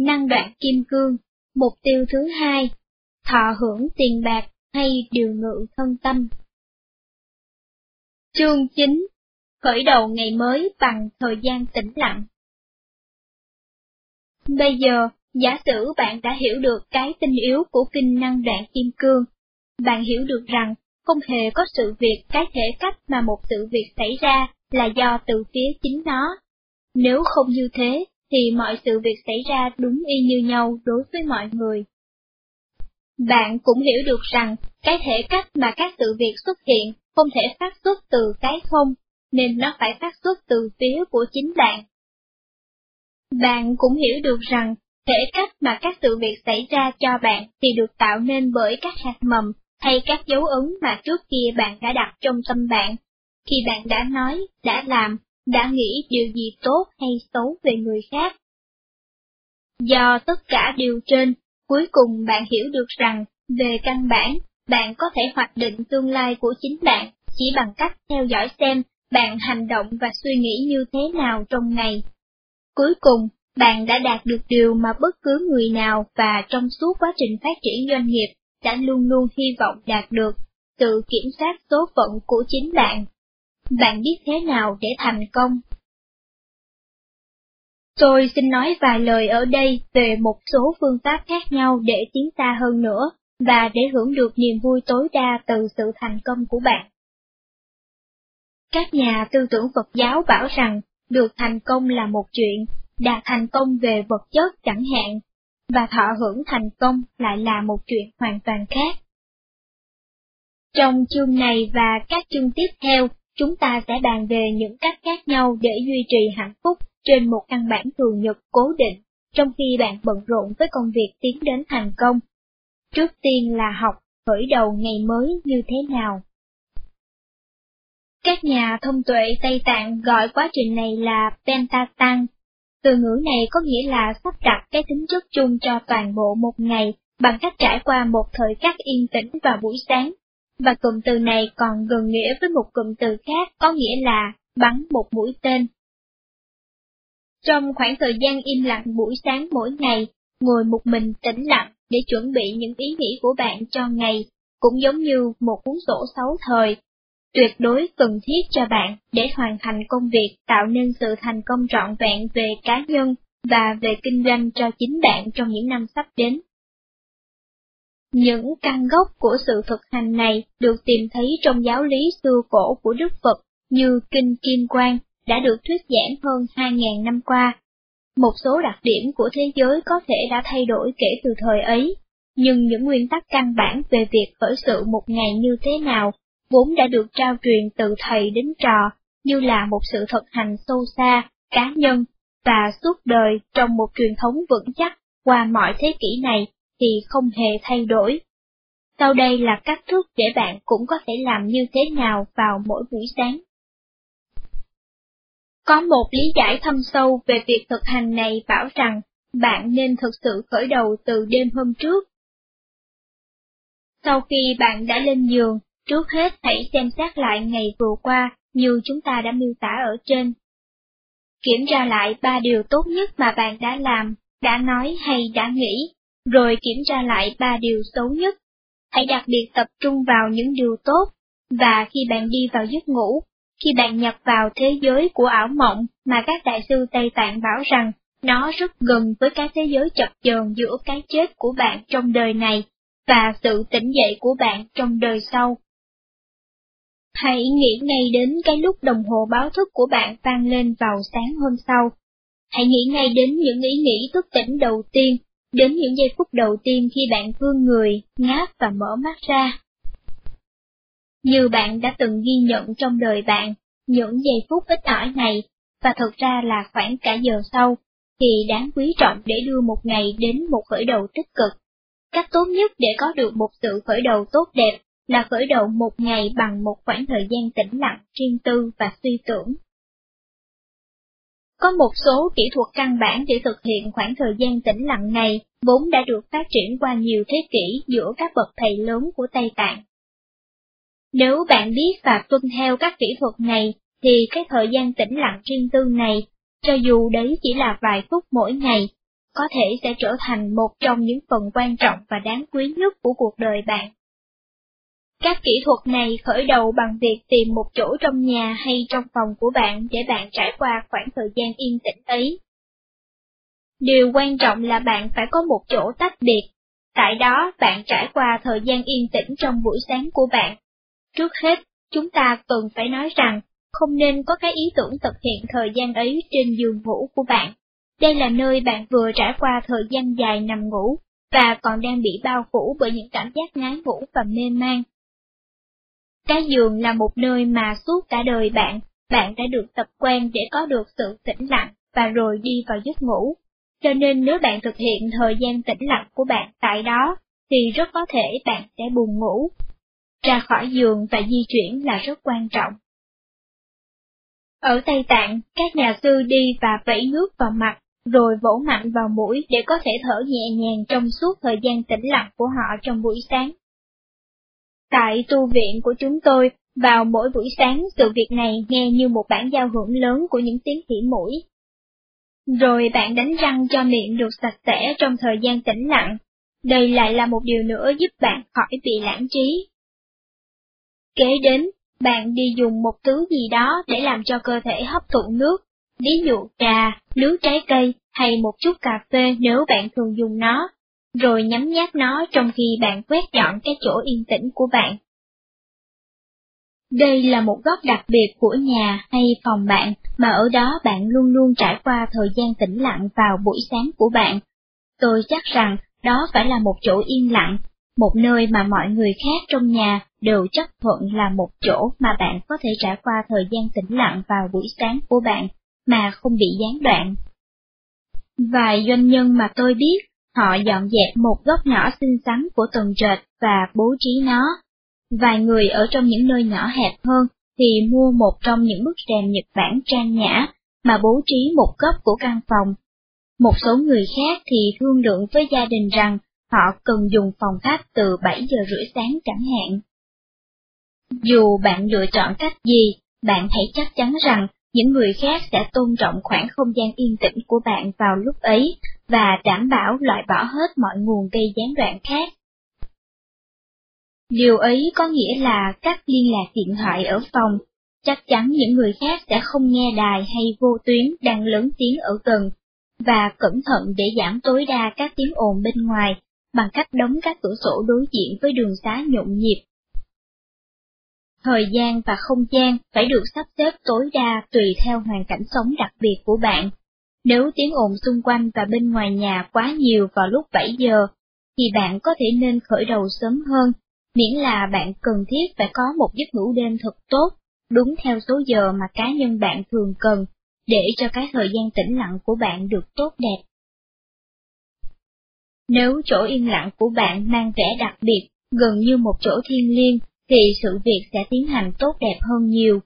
năng đoạn kim cương, mục tiêu thứ hai, thọ hưởng tiền bạc hay điều ngự thân tâm. Chương 9 Khởi đầu ngày mới bằng thời gian tĩnh lặng Bây giờ, giả sử bạn đã hiểu được cái tinh yếu của kinh năng đoạn kim cương, bạn hiểu được rằng không hề có sự việc cái thể cách mà một sự việc xảy ra là do từ phía chính nó. Nếu không như thế, thì mọi sự việc xảy ra đúng y như nhau đối với mọi người. Bạn cũng hiểu được rằng cái thể cách mà các sự việc xuất hiện không thể phát xuất từ cái không, nên nó phải phát xuất từ phía của chính bạn. Bạn cũng hiểu được rằng thể cách mà các sự việc xảy ra cho bạn thì được tạo nên bởi các hạt mầm hay các dấu ấn mà trước kia bạn đã đặt trong tâm bạn, khi bạn đã nói, đã làm, đã nghĩ điều gì tốt hay xấu về người khác. Do tất cả điều trên, cuối cùng bạn hiểu được rằng, về căn bản, bạn có thể hoạch định tương lai của chính bạn chỉ bằng cách theo dõi xem bạn hành động và suy nghĩ như thế nào trong ngày. Cuối cùng, bạn đã đạt được điều mà bất cứ người nào và trong suốt quá trình phát triển doanh nghiệp đã luôn luôn hy vọng đạt được, tự kiểm soát số phận của chính bạn. Bạn biết thế nào để thành công? Tôi xin nói vài lời ở đây về một số phương pháp khác nhau để tiến xa hơn nữa, và để hưởng được niềm vui tối đa từ sự thành công của bạn. Các nhà tư tưởng Phật giáo bảo rằng, được thành công là một chuyện, đạt thành công về vật chất chẳng hạn, và thọ hưởng thành công lại là một chuyện hoàn toàn khác. Trong chương này và các chương tiếp theo, chúng ta sẽ bàn về những cách khác nhau để duy trì hạnh phúc trên một căn bản thường nhật cố định, trong khi bạn bận rộn với công việc tiến đến thành công. Trước tiên là học khởi đầu ngày mới như thế nào. Các nhà thông tuệ Tây Tạng gọi quá trình này là Pentatang. Từ ngữ này có nghĩa là sắp đặt cái tính chất chung cho toàn bộ một ngày bằng cách trải qua một thời khắc yên tĩnh vào buổi sáng. Và cụm từ này còn gần nghĩa với một cụm từ khác có nghĩa là bắn một mũi tên. Trong khoảng thời gian im lặng buổi sáng mỗi ngày, ngồi một mình tĩnh lặng để chuẩn bị những ý nghĩ của bạn cho ngày, cũng giống như một cuốn sổ sáu thời tuyệt đối cần thiết cho bạn để hoàn thành công việc tạo nên sự thành công trọn vẹn về cá nhân và về kinh doanh cho chính bạn trong những năm sắp đến. Những căn gốc của sự thực hành này được tìm thấy trong giáo lý xưa cổ của Đức Phật như Kinh Kim Quang đã được thuyết giảng hơn 2.000 năm qua. Một số đặc điểm của thế giới có thể đã thay đổi kể từ thời ấy, nhưng những nguyên tắc căn bản về việc khởi sự một ngày như thế nào vốn đã được trao truyền từ thầy đến trò, như là một sự thực hành sâu xa, cá nhân, và suốt đời trong một truyền thống vững chắc qua mọi thế kỷ này thì không hề thay đổi. Sau đây là các thức để bạn cũng có thể làm như thế nào vào mỗi buổi sáng. Có một lý giải thâm sâu về việc thực hành này bảo rằng bạn nên thực sự khởi đầu từ đêm hôm trước. Sau khi bạn đã lên giường, Trước hết hãy xem xét lại ngày vừa qua như chúng ta đã miêu tả ở trên. Kiểm tra lại ba điều tốt nhất mà bạn đã làm, đã nói hay đã nghĩ, rồi kiểm tra lại ba điều xấu nhất. Hãy đặc biệt tập trung vào những điều tốt, và khi bạn đi vào giấc ngủ, khi bạn nhập vào thế giới của ảo mộng mà các đại sư Tây Tạng bảo rằng nó rất gần với cái thế giới chập chờn giữa cái chết của bạn trong đời này và sự tỉnh dậy của bạn trong đời sau. Hãy nghĩ ngay đến cái lúc đồng hồ báo thức của bạn vang lên vào sáng hôm sau. Hãy nghĩ ngay đến những ý nghĩ thức tỉnh đầu tiên, đến những giây phút đầu tiên khi bạn vươn người, ngáp và mở mắt ra. Như bạn đã từng ghi nhận trong đời bạn, những giây phút ít ỏi này, và thật ra là khoảng cả giờ sau, thì đáng quý trọng để đưa một ngày đến một khởi đầu tích cực. Cách tốt nhất để có được một sự khởi đầu tốt đẹp là khởi đầu một ngày bằng một khoảng thời gian tĩnh lặng, riêng tư và suy tưởng. Có một số kỹ thuật căn bản để thực hiện khoảng thời gian tĩnh lặng này vốn đã được phát triển qua nhiều thế kỷ giữa các bậc thầy lớn của Tây Tạng. Nếu bạn biết và tuân theo các kỹ thuật này, thì cái thời gian tĩnh lặng riêng tư này, cho dù đấy chỉ là vài phút mỗi ngày, có thể sẽ trở thành một trong những phần quan trọng và đáng quý nhất của cuộc đời bạn. Các kỹ thuật này khởi đầu bằng việc tìm một chỗ trong nhà hay trong phòng của bạn để bạn trải qua khoảng thời gian yên tĩnh ấy. Điều quan trọng là bạn phải có một chỗ tách biệt, tại đó bạn trải qua thời gian yên tĩnh trong buổi sáng của bạn. Trước hết, chúng ta cần phải nói rằng, không nên có cái ý tưởng thực hiện thời gian ấy trên giường ngủ của bạn. Đây là nơi bạn vừa trải qua thời gian dài nằm ngủ, và còn đang bị bao phủ bởi những cảm giác ngái ngủ và mê man. Cái giường là một nơi mà suốt cả đời bạn, bạn đã được tập quen để có được sự tĩnh lặng và rồi đi vào giấc ngủ. Cho nên nếu bạn thực hiện thời gian tĩnh lặng của bạn tại đó, thì rất có thể bạn sẽ buồn ngủ. Ra khỏi giường và di chuyển là rất quan trọng. Ở Tây Tạng, các nhà sư đi và vẫy nước vào mặt, rồi vỗ mạnh vào mũi để có thể thở nhẹ nhàng trong suốt thời gian tĩnh lặng của họ trong buổi sáng. Tại tu viện của chúng tôi, vào mỗi buổi sáng sự việc này nghe như một bản giao hưởng lớn của những tiếng hỉ mũi. Rồi bạn đánh răng cho miệng được sạch sẽ trong thời gian tĩnh lặng. Đây lại là một điều nữa giúp bạn khỏi bị lãng trí. Kế đến, bạn đi dùng một thứ gì đó để làm cho cơ thể hấp thụ nước, ví dụ trà, nước trái cây hay một chút cà phê nếu bạn thường dùng nó, rồi nhắm nháp nó trong khi bạn quét dọn cái chỗ yên tĩnh của bạn. Đây là một góc đặc biệt của nhà hay phòng bạn mà ở đó bạn luôn luôn trải qua thời gian tĩnh lặng vào buổi sáng của bạn. Tôi chắc rằng đó phải là một chỗ yên lặng, một nơi mà mọi người khác trong nhà đều chấp thuận là một chỗ mà bạn có thể trải qua thời gian tĩnh lặng vào buổi sáng của bạn mà không bị gián đoạn. Vài doanh nhân mà tôi biết, họ dọn dẹp một góc nhỏ xinh xắn của tầng trệt và bố trí nó. Vài người ở trong những nơi nhỏ hẹp hơn thì mua một trong những bức rèm Nhật Bản trang nhã mà bố trí một góc của căn phòng. Một số người khác thì thương lượng với gia đình rằng họ cần dùng phòng khách từ 7 giờ rưỡi sáng chẳng hạn. Dù bạn lựa chọn cách gì, bạn hãy chắc chắn rằng những người khác sẽ tôn trọng khoảng không gian yên tĩnh của bạn vào lúc ấy và đảm bảo loại bỏ hết mọi nguồn gây gián đoạn khác. Điều ấy có nghĩa là các liên lạc điện thoại ở phòng, chắc chắn những người khác sẽ không nghe đài hay vô tuyến đang lớn tiếng ở gần, và cẩn thận để giảm tối đa các tiếng ồn bên ngoài bằng cách đóng các cửa sổ đối diện với đường xá nhộn nhịp Thời gian và không gian phải được sắp xếp tối đa tùy theo hoàn cảnh sống đặc biệt của bạn. Nếu tiếng ồn xung quanh và bên ngoài nhà quá nhiều vào lúc 7 giờ, thì bạn có thể nên khởi đầu sớm hơn, miễn là bạn cần thiết phải có một giấc ngủ đêm thật tốt, đúng theo số giờ mà cá nhân bạn thường cần, để cho cái thời gian tĩnh lặng của bạn được tốt đẹp. Nếu chỗ yên lặng của bạn mang vẻ đặc biệt, gần như một chỗ thiên liêng, thì sự việc sẽ tiến hành tốt đẹp hơn nhiều.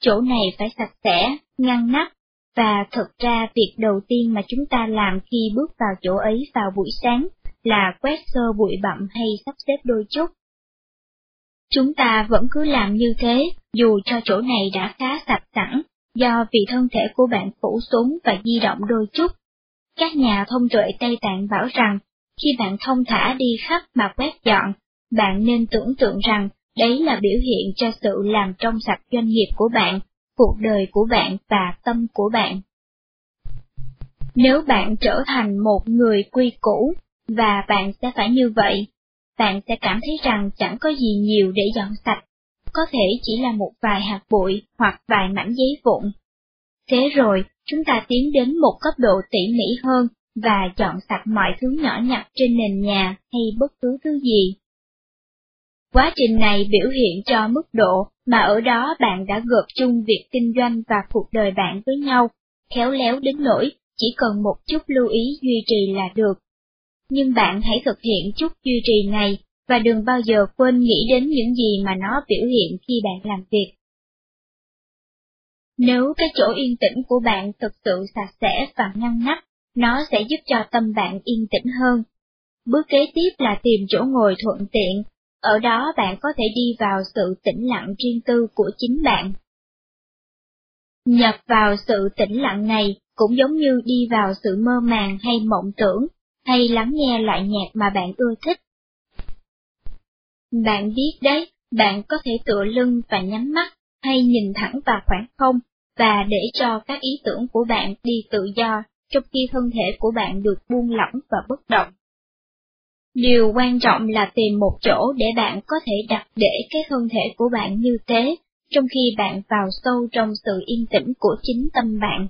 Chỗ này phải sạch sẽ, ngăn nắp, và thực ra việc đầu tiên mà chúng ta làm khi bước vào chỗ ấy vào buổi sáng là quét sơ bụi bặm hay sắp xếp đôi chút. Chúng ta vẫn cứ làm như thế, dù cho chỗ này đã khá sạch sẵn, do vì thân thể của bạn phủ xuống và di động đôi chút. Các nhà thông tuệ Tây Tạng bảo rằng, khi bạn thông thả đi khắp mà quét dọn, bạn nên tưởng tượng rằng Đấy là biểu hiện cho sự làm trong sạch doanh nghiệp của bạn, cuộc đời của bạn và tâm của bạn. Nếu bạn trở thành một người quy củ, và bạn sẽ phải như vậy, bạn sẽ cảm thấy rằng chẳng có gì nhiều để dọn sạch, có thể chỉ là một vài hạt bụi hoặc vài mảnh giấy vụn. Thế rồi, chúng ta tiến đến một cấp độ tỉ mỉ hơn và dọn sạch mọi thứ nhỏ nhặt trên nền nhà hay bất cứ thứ gì. Quá trình này biểu hiện cho mức độ mà ở đó bạn đã gộp chung việc kinh doanh và cuộc đời bạn với nhau, khéo léo đến nỗi chỉ cần một chút lưu ý duy trì là được. Nhưng bạn hãy thực hiện chút duy trì này, và đừng bao giờ quên nghĩ đến những gì mà nó biểu hiện khi bạn làm việc. Nếu cái chỗ yên tĩnh của bạn thực sự sạch sẽ và ngăn nắp, nó sẽ giúp cho tâm bạn yên tĩnh hơn. Bước kế tiếp là tìm chỗ ngồi thuận tiện ở đó bạn có thể đi vào sự tĩnh lặng riêng tư của chính bạn. Nhập vào sự tĩnh lặng này cũng giống như đi vào sự mơ màng hay mộng tưởng, hay lắng nghe loại nhạc mà bạn ưa thích. Bạn biết đấy, bạn có thể tựa lưng và nhắm mắt, hay nhìn thẳng vào khoảng không, và để cho các ý tưởng của bạn đi tự do, trong khi thân thể của bạn được buông lỏng và bất động. Điều quan trọng là tìm một chỗ để bạn có thể đặt để cái thân thể của bạn như thế, trong khi bạn vào sâu trong sự yên tĩnh của chính tâm bạn.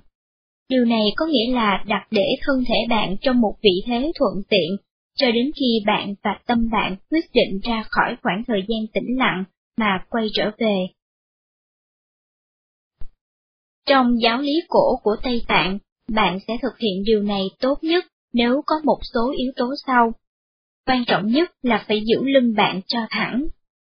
Điều này có nghĩa là đặt để thân thể bạn trong một vị thế thuận tiện, cho đến khi bạn và tâm bạn quyết định ra khỏi khoảng thời gian tĩnh lặng mà quay trở về. Trong giáo lý cổ của Tây Tạng, bạn sẽ thực hiện điều này tốt nhất nếu có một số yếu tố sau. Quan trọng nhất là phải giữ lưng bạn cho thẳng.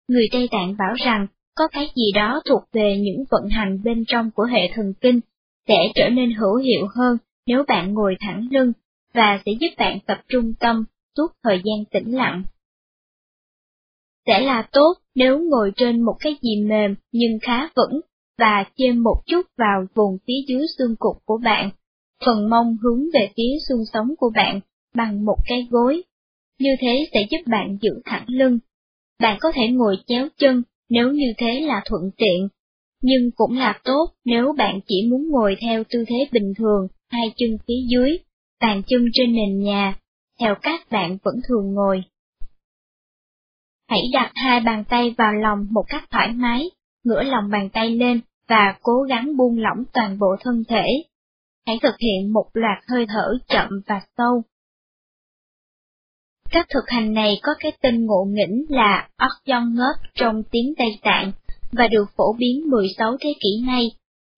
Người Tây Tạng bảo rằng có cái gì đó thuộc về những vận hành bên trong của hệ thần kinh sẽ trở nên hữu hiệu hơn nếu bạn ngồi thẳng lưng, và sẽ giúp bạn tập trung tâm suốt thời gian tĩnh lặng. Sẽ là tốt nếu ngồi trên một cái gì mềm nhưng khá vững, và chêm một chút vào vùng phía dưới xương cụt của bạn, phần mông hướng về phía xương sống của bạn bằng một cái gối. Như thế sẽ giúp bạn giữ thẳng lưng. Bạn có thể ngồi chéo chân nếu như thế là thuận tiện, nhưng cũng là tốt nếu bạn chỉ muốn ngồi theo tư thế bình thường, hai chân phía dưới, bàn chân trên nền nhà, theo các bạn vẫn thường ngồi. Hãy đặt hai bàn tay vào lòng một cách thoải mái, ngửa lòng bàn tay lên và cố gắng buông lỏng toàn bộ thân thể. Hãy thực hiện một loạt hơi thở chậm và sâu. Cách thực hành này có cái tên ngộ nghĩnh là Orjongot trong tiếng Tây Tạng và được phổ biến 16 thế kỷ nay,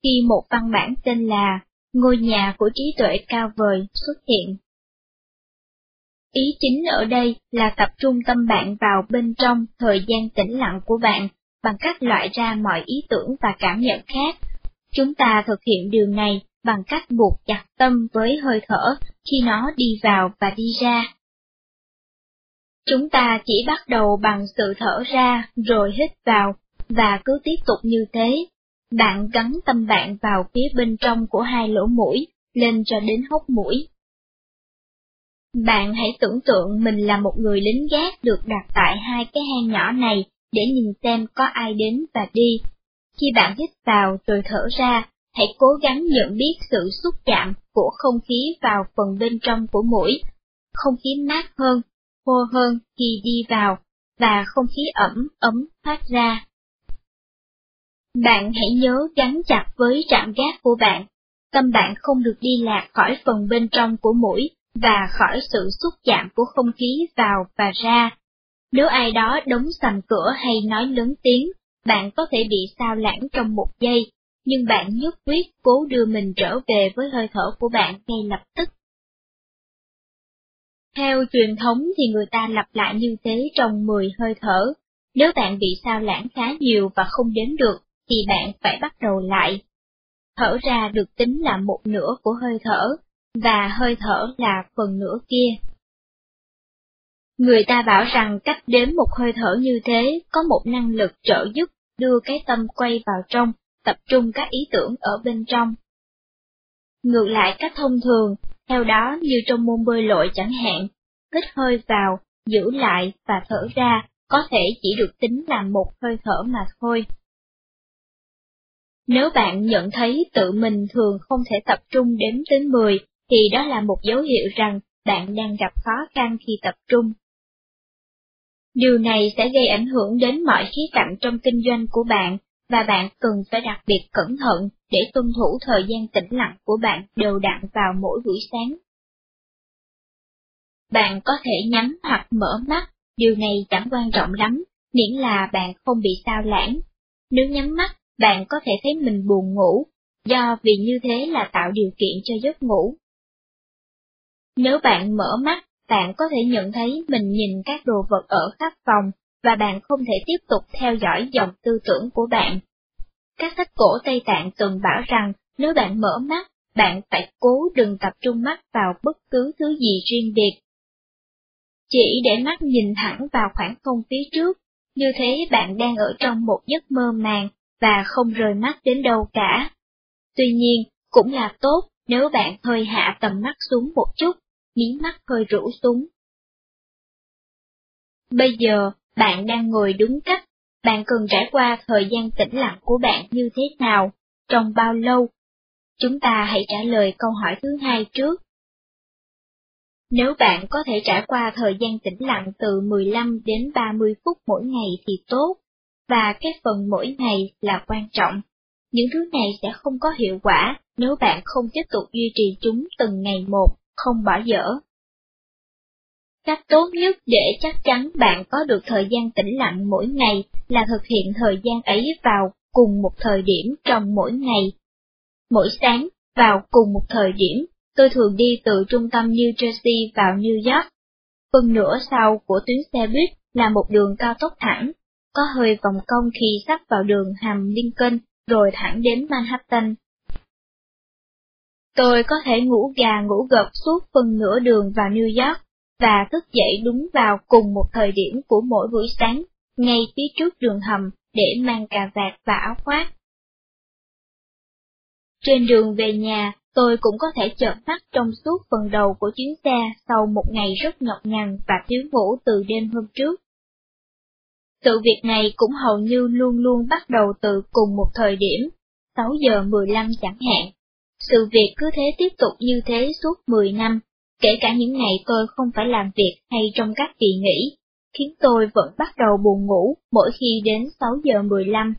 khi một văn bản tên là Ngôi nhà của trí tuệ cao vời xuất hiện. Ý chính ở đây là tập trung tâm bạn vào bên trong thời gian tĩnh lặng của bạn bằng cách loại ra mọi ý tưởng và cảm nhận khác. Chúng ta thực hiện điều này bằng cách buộc chặt tâm với hơi thở khi nó đi vào và đi ra. Chúng ta chỉ bắt đầu bằng sự thở ra rồi hít vào, và cứ tiếp tục như thế. Bạn gắn tâm bạn vào phía bên trong của hai lỗ mũi, lên cho đến hốc mũi. Bạn hãy tưởng tượng mình là một người lính gác được đặt tại hai cái hang nhỏ này để nhìn xem có ai đến và đi. Khi bạn hít vào rồi thở ra, hãy cố gắng nhận biết sự xúc chạm của không khí vào phần bên trong của mũi. Không khí mát hơn, khô hơn khi đi vào, và không khí ẩm, ấm phát ra. Bạn hãy nhớ gắn chặt với trạm gác của bạn. Tâm bạn không được đi lạc khỏi phần bên trong của mũi và khỏi sự xúc chạm của không khí vào và ra. Nếu ai đó đóng sầm cửa hay nói lớn tiếng, bạn có thể bị sao lãng trong một giây, nhưng bạn nhất quyết cố đưa mình trở về với hơi thở của bạn ngay lập tức. Theo truyền thống thì người ta lặp lại như thế trong 10 hơi thở. Nếu bạn bị sao lãng khá nhiều và không đến được, thì bạn phải bắt đầu lại. Thở ra được tính là một nửa của hơi thở, và hơi thở là phần nửa kia. Người ta bảo rằng cách đếm một hơi thở như thế có một năng lực trợ giúp đưa cái tâm quay vào trong, tập trung các ý tưởng ở bên trong. Ngược lại cách thông thường, theo đó như trong môn bơi lội chẳng hạn, hít hơi vào, giữ lại và thở ra có thể chỉ được tính là một hơi thở mà thôi. Nếu bạn nhận thấy tự mình thường không thể tập trung đếm tới 10, thì đó là một dấu hiệu rằng bạn đang gặp khó khăn khi tập trung. Điều này sẽ gây ảnh hưởng đến mọi khía cạnh trong kinh doanh của bạn, và bạn cần phải đặc biệt cẩn thận để tuân thủ thời gian tĩnh lặng của bạn đều đặn vào mỗi buổi sáng. Bạn có thể nhắm hoặc mở mắt, điều này chẳng quan trọng lắm, miễn là bạn không bị sao lãng. Nếu nhắm mắt, bạn có thể thấy mình buồn ngủ, do vì như thế là tạo điều kiện cho giấc ngủ. Nếu bạn mở mắt, bạn có thể nhận thấy mình nhìn các đồ vật ở khắp phòng, và bạn không thể tiếp tục theo dõi dòng tư tưởng của bạn. Các sách cổ Tây Tạng từng bảo rằng nếu bạn mở mắt, bạn phải cố đừng tập trung mắt vào bất cứ thứ gì riêng biệt. Chỉ để mắt nhìn thẳng vào khoảng không phía trước, như thế bạn đang ở trong một giấc mơ màng và không rời mắt đến đâu cả. Tuy nhiên, cũng là tốt nếu bạn hơi hạ tầm mắt xuống một chút, mí mắt hơi rũ xuống. Bây giờ, bạn đang ngồi đúng cách, bạn cần trải qua thời gian tĩnh lặng của bạn như thế nào, trong bao lâu? Chúng ta hãy trả lời câu hỏi thứ hai trước. Nếu bạn có thể trải qua thời gian tĩnh lặng từ 15 đến 30 phút mỗi ngày thì tốt, và cái phần mỗi ngày là quan trọng. Những thứ này sẽ không có hiệu quả nếu bạn không tiếp tục duy trì chúng từng ngày một, không bỏ dở. Cách tốt nhất để chắc chắn bạn có được thời gian tĩnh lặng mỗi ngày là thực hiện thời gian ấy vào cùng một thời điểm trong mỗi ngày. Mỗi sáng, vào cùng một thời điểm, tôi thường đi từ trung tâm New Jersey vào New York. Phần nửa sau của tuyến xe buýt là một đường cao tốc thẳng, có hơi vòng cong khi sắp vào đường hầm Lincoln rồi thẳng đến Manhattan. Tôi có thể ngủ gà ngủ gật suốt phần nửa đường vào New York, và thức dậy đúng vào cùng một thời điểm của mỗi buổi sáng, ngay phía trước đường hầm để mang cà vạt và áo khoác. Trên đường về nhà, tôi cũng có thể chợp mắt trong suốt phần đầu của chuyến xe sau một ngày rất nhọc nhằn và thiếu ngủ từ đêm hôm trước. Sự việc này cũng hầu như luôn luôn bắt đầu từ cùng một thời điểm, 6 giờ 15 chẳng hạn. Sự việc cứ thế tiếp tục như thế suốt 10 năm, kể cả những ngày tôi không phải làm việc hay trong các kỳ nghỉ, khiến tôi vẫn bắt đầu buồn ngủ mỗi khi đến 6 giờ 15.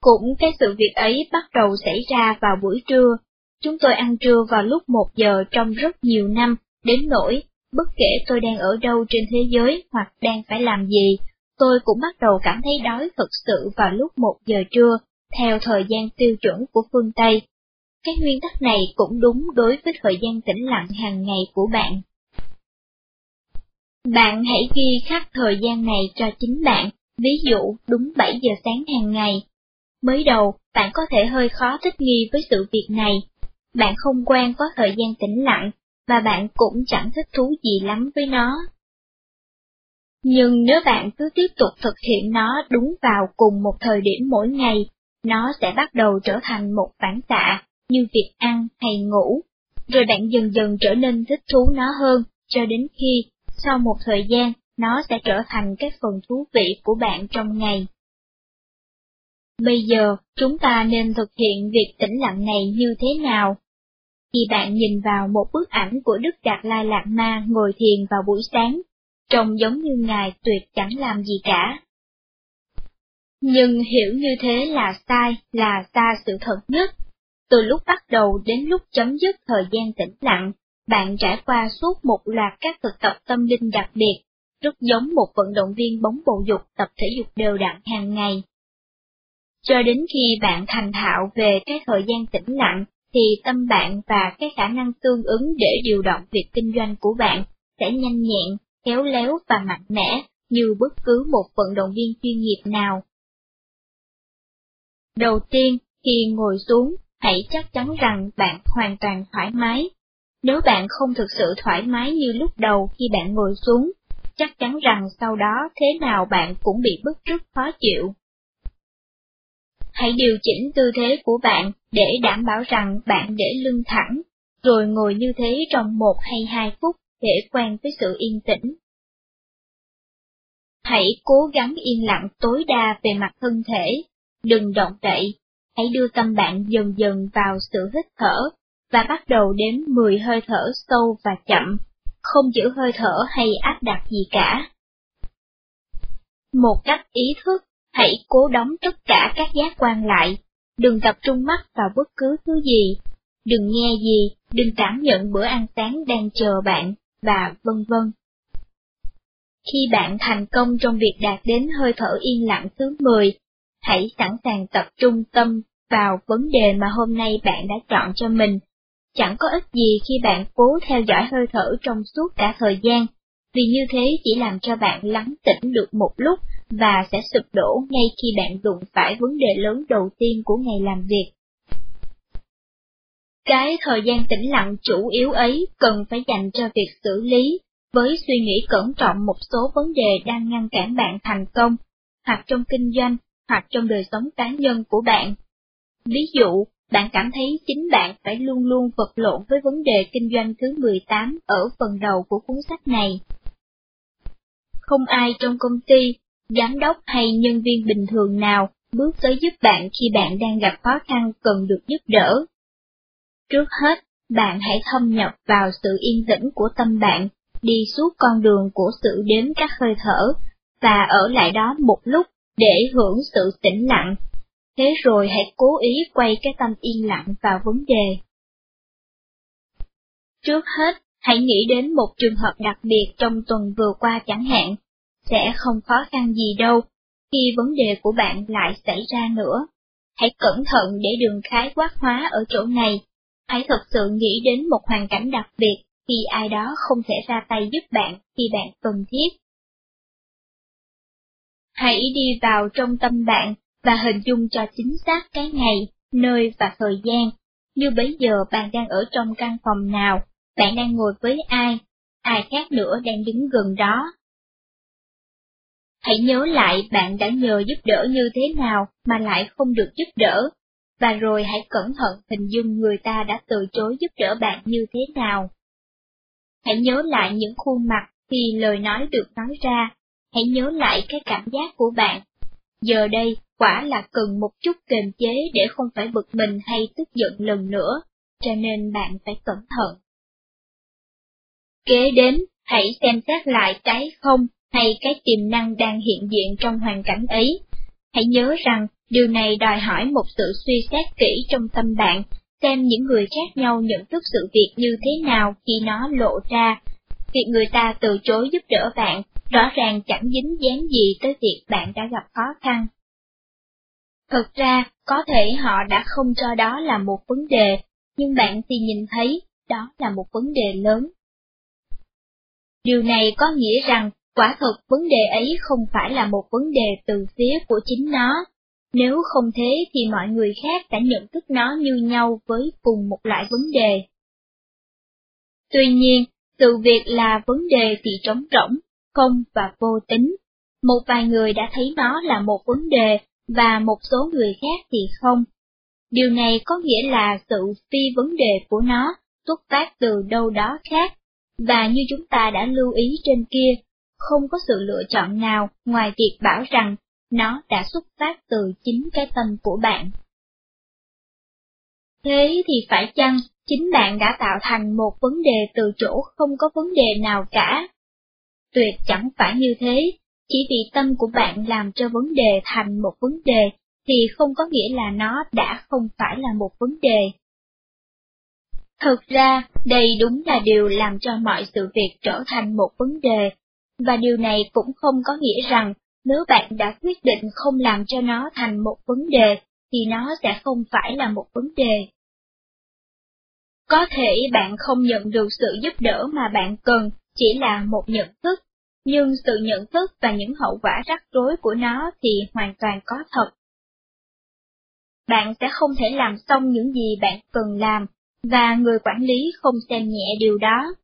Cũng cái sự việc ấy bắt đầu xảy ra vào buổi trưa. Chúng tôi ăn trưa vào lúc 1 giờ trong rất nhiều năm, đến nỗi, bất kể tôi đang ở đâu trên thế giới hoặc đang phải làm gì, tôi cũng bắt đầu cảm thấy đói thực sự vào lúc 1 giờ trưa, theo thời gian tiêu chuẩn của phương Tây. Cái nguyên tắc này cũng đúng đối với thời gian tĩnh lặng hàng ngày của bạn. Bạn hãy ghi khắc thời gian này cho chính bạn, ví dụ đúng 7 giờ sáng hàng ngày. Mới đầu, bạn có thể hơi khó thích nghi với sự việc này. Bạn không quen có thời gian tĩnh lặng, và bạn cũng chẳng thích thú gì lắm với nó. Nhưng nếu bạn cứ tiếp tục thực hiện nó đúng vào cùng một thời điểm mỗi ngày, nó sẽ bắt đầu trở thành một phản xạ, như việc ăn hay ngủ, rồi bạn dần dần trở nên thích thú nó hơn, cho đến khi, sau một thời gian, nó sẽ trở thành cái phần thú vị của bạn trong ngày. Bây giờ, chúng ta nên thực hiện việc tĩnh lặng này như thế nào? Khi bạn nhìn vào một bức ảnh của Đức Đạt Lai Lạt Ma ngồi thiền vào buổi sáng, trông giống như Ngài tuyệt chẳng làm gì cả. Nhưng hiểu như thế là sai, là xa sự thật nhất. Từ lúc bắt đầu đến lúc chấm dứt thời gian tĩnh lặng, bạn trải qua suốt một loạt các thực tập tâm linh đặc biệt, rất giống một vận động viên bóng bầu dục tập thể dục đều đặn hàng ngày. Cho đến khi bạn thành thạo về cái thời gian tĩnh lặng, thì tâm bạn và cái khả năng tương ứng để điều động việc kinh doanh của bạn sẽ nhanh nhẹn, khéo léo và mạnh mẽ như bất cứ một vận động viên chuyên nghiệp nào. Đầu tiên, khi ngồi xuống, hãy chắc chắn rằng bạn hoàn toàn thoải mái. Nếu bạn không thực sự thoải mái như lúc đầu khi bạn ngồi xuống, chắc chắn rằng sau đó thế nào bạn cũng bị bức rứt khó chịu. Hãy điều chỉnh tư thế của bạn để đảm bảo rằng bạn để lưng thẳng, rồi ngồi như thế trong một hay hai phút để quen với sự yên tĩnh. Hãy cố gắng yên lặng tối đa về mặt thân thể, đừng động đậy, hãy đưa tâm bạn dần dần vào sự hít thở, và bắt đầu đếm 10 hơi thở sâu và chậm, không giữ hơi thở hay áp đặt gì cả. Một cách ý thức, hãy cố đóng tất cả các giác quan lại, đừng tập trung mắt vào bất cứ thứ gì, đừng nghe gì, đừng cảm nhận bữa ăn sáng đang chờ bạn, và vân vân. Khi bạn thành công trong việc đạt đến hơi thở yên lặng thứ 10, hãy sẵn sàng tập trung tâm vào vấn đề mà hôm nay bạn đã chọn cho mình. Chẳng có ích gì khi bạn cố theo dõi hơi thở trong suốt cả thời gian, vì như thế chỉ làm cho bạn lắng tĩnh được một lúc và sẽ sụp đổ ngay khi bạn đụng phải vấn đề lớn đầu tiên của ngày làm việc. Cái thời gian tĩnh lặng chủ yếu ấy cần phải dành cho việc xử lý, với suy nghĩ cẩn trọng một số vấn đề đang ngăn cản bạn thành công, hoặc trong kinh doanh, hoặc trong đời sống cá nhân của bạn. Ví dụ, bạn cảm thấy chính bạn phải luôn luôn vật lộn với vấn đề kinh doanh thứ 18 ở phần đầu của cuốn sách này. Không ai trong công ty, giám đốc hay nhân viên bình thường nào bước tới giúp bạn khi bạn đang gặp khó khăn cần được giúp đỡ. Trước hết, bạn hãy thâm nhập vào sự yên tĩnh của tâm bạn, đi suốt con đường của sự đếm các hơi thở, và ở lại đó một lúc để hưởng sự tĩnh lặng. Thế rồi hãy cố ý quay cái tâm yên lặng vào vấn đề. Trước hết, hãy nghĩ đến một trường hợp đặc biệt trong tuần vừa qua chẳng hạn. Sẽ không khó khăn gì đâu, khi vấn đề của bạn lại xảy ra nữa. Hãy cẩn thận để đừng khái quát hóa ở chỗ này. Hãy thật sự nghĩ đến một hoàn cảnh đặc biệt khi ai đó không thể ra tay giúp bạn khi bạn cần thiết. Hãy đi vào trong tâm bạn và hình dung cho chính xác cái ngày, nơi và thời gian. Như bấy giờ bạn đang ở trong căn phòng nào, bạn đang ngồi với ai, ai khác nữa đang đứng gần đó. Hãy nhớ lại bạn đã nhờ giúp đỡ như thế nào mà lại không được giúp đỡ, và rồi hãy cẩn thận hình dung người ta đã từ chối giúp đỡ bạn như thế nào. Hãy nhớ lại những khuôn mặt khi lời nói được nói ra, hãy nhớ lại cái cảm giác của bạn. Giờ đây, quả là cần một chút kềm chế để không phải bực mình hay tức giận lần nữa, cho nên bạn phải cẩn thận. Kế đến, hãy xem xét lại cái không hay cái tiềm năng đang hiện diện trong hoàn cảnh ấy. Hãy nhớ rằng, điều này đòi hỏi một sự suy xét kỹ trong tâm bạn, xem những người khác nhau nhận thức sự việc như thế nào khi nó lộ ra. Việc người ta từ chối giúp đỡ bạn, rõ ràng chẳng dính dáng gì tới việc bạn đã gặp khó khăn. Thực ra, có thể họ đã không cho đó là một vấn đề, nhưng bạn thì nhìn thấy đó là một vấn đề lớn. Điều này có nghĩa rằng Quả thật vấn đề ấy không phải là một vấn đề từ phía của chính nó. Nếu không thế thì mọi người khác đã nhận thức nó như nhau với cùng một loại vấn đề. Tuy nhiên, sự việc là vấn đề thì trống rỗng, không và vô tính. Một vài người đã thấy nó là một vấn đề, và một số người khác thì không. Điều này có nghĩa là sự phi vấn đề của nó xuất phát từ đâu đó khác, và như chúng ta đã lưu ý trên kia, không có sự lựa chọn nào ngoài việc bảo rằng nó đã xuất phát từ chính cái tâm của bạn. Thế thì phải chăng chính bạn đã tạo thành một vấn đề từ chỗ không có vấn đề nào cả? Tuyệt chẳng phải như thế, chỉ vì tâm của bạn làm cho vấn đề thành một vấn đề thì không có nghĩa là nó đã không phải là một vấn đề. Thực ra, đây đúng là điều làm cho mọi sự việc trở thành một vấn đề và điều này cũng không có nghĩa rằng nếu bạn đã quyết định không làm cho nó thành một vấn đề, thì nó sẽ không phải là một vấn đề. Có thể bạn không nhận được sự giúp đỡ mà bạn cần chỉ là một nhận thức, nhưng sự nhận thức và những hậu quả rắc rối của nó thì hoàn toàn có thật. Bạn sẽ không thể làm xong những gì bạn cần làm, và người quản lý không xem nhẹ điều đó.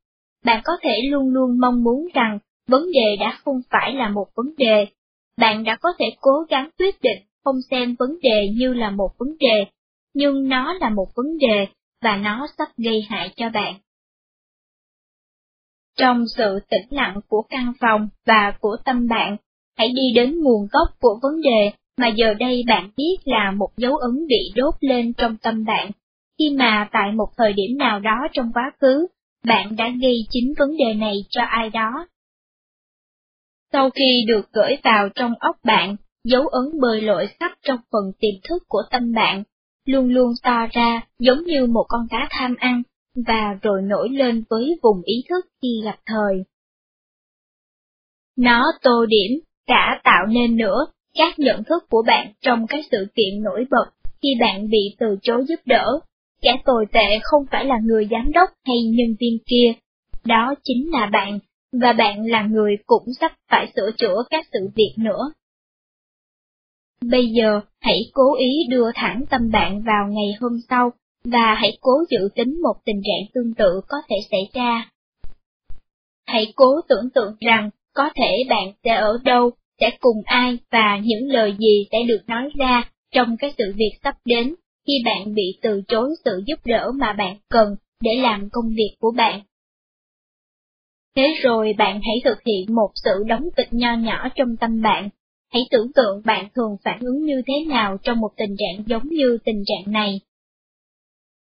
Bạn có thể luôn luôn mong muốn rằng vấn đề đã không phải là một vấn đề. Bạn đã có thể cố gắng quyết định không xem vấn đề như là một vấn đề, nhưng nó là một vấn đề, và nó sắp gây hại cho bạn. Trong sự tĩnh lặng của căn phòng và của tâm bạn, hãy đi đến nguồn gốc của vấn đề mà giờ đây bạn biết là một dấu ấn bị đốt lên trong tâm bạn, khi mà tại một thời điểm nào đó trong quá khứ, bạn đã gây chính vấn đề này cho ai đó. Sau khi được gửi vào trong óc bạn, dấu ấn bơi lội khắp trong phần tiềm thức của tâm bạn, luôn luôn to ra giống như một con cá tham ăn, và rồi nổi lên với vùng ý thức khi gặp thời. Nó tô điểm, cả tạo nên nữa, các nhận thức của bạn trong các sự kiện nổi bật khi bạn bị từ chối giúp đỡ. Kẻ tồi tệ không phải là người giám đốc hay nhân viên kia, đó chính là bạn và bạn là người cũng sắp phải sửa chữa các sự việc nữa. Bây giờ, hãy cố ý đưa thẳng tâm bạn vào ngày hôm sau, và hãy cố dự tính một tình trạng tương tự có thể xảy ra. Hãy cố tưởng tượng rằng có thể bạn sẽ ở đâu, sẽ cùng ai và những lời gì sẽ được nói ra trong cái sự việc sắp đến khi bạn bị từ chối sự giúp đỡ mà bạn cần để làm công việc của bạn. Thế rồi bạn hãy thực hiện một sự đóng kịch nho nhỏ trong tâm bạn. Hãy tưởng tượng bạn thường phản ứng như thế nào trong một tình trạng giống như tình trạng này.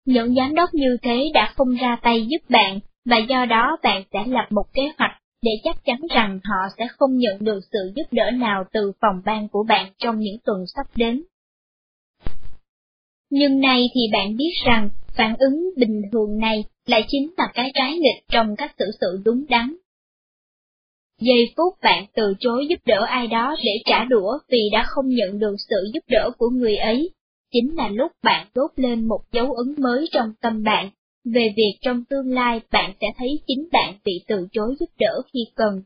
Những giám đốc như thế đã không ra tay giúp bạn, và do đó bạn sẽ lập một kế hoạch để chắc chắn rằng họ sẽ không nhận được sự giúp đỡ nào từ phòng ban của bạn trong những tuần sắp đến. Nhưng nay thì bạn biết rằng, phản ứng bình thường này lại chính là cái trái nghịch trong cách xử sự đúng đắn. Giây phút bạn từ chối giúp đỡ ai đó để trả đũa vì đã không nhận được sự giúp đỡ của người ấy, chính là lúc bạn đốt lên một dấu ấn mới trong tâm bạn, về việc trong tương lai bạn sẽ thấy chính bạn bị từ chối giúp đỡ khi cần.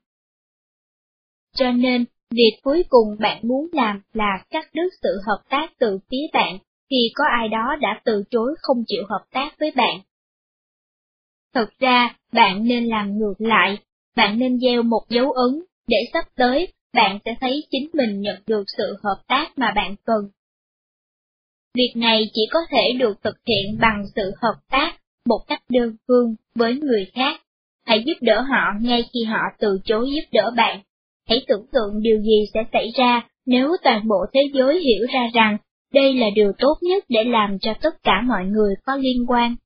Cho nên, việc cuối cùng bạn muốn làm là cắt đứt sự hợp tác từ phía bạn khi có ai đó đã từ chối không chịu hợp tác với bạn. Thật ra, bạn nên làm ngược lại, bạn nên gieo một dấu ấn, để sắp tới, bạn sẽ thấy chính mình nhận được sự hợp tác mà bạn cần. Việc này chỉ có thể được thực hiện bằng sự hợp tác, một cách đơn phương, với người khác. Hãy giúp đỡ họ ngay khi họ từ chối giúp đỡ bạn. Hãy tưởng tượng điều gì sẽ xảy ra nếu toàn bộ thế giới hiểu ra rằng đây là điều tốt nhất để làm cho tất cả mọi người có liên quan.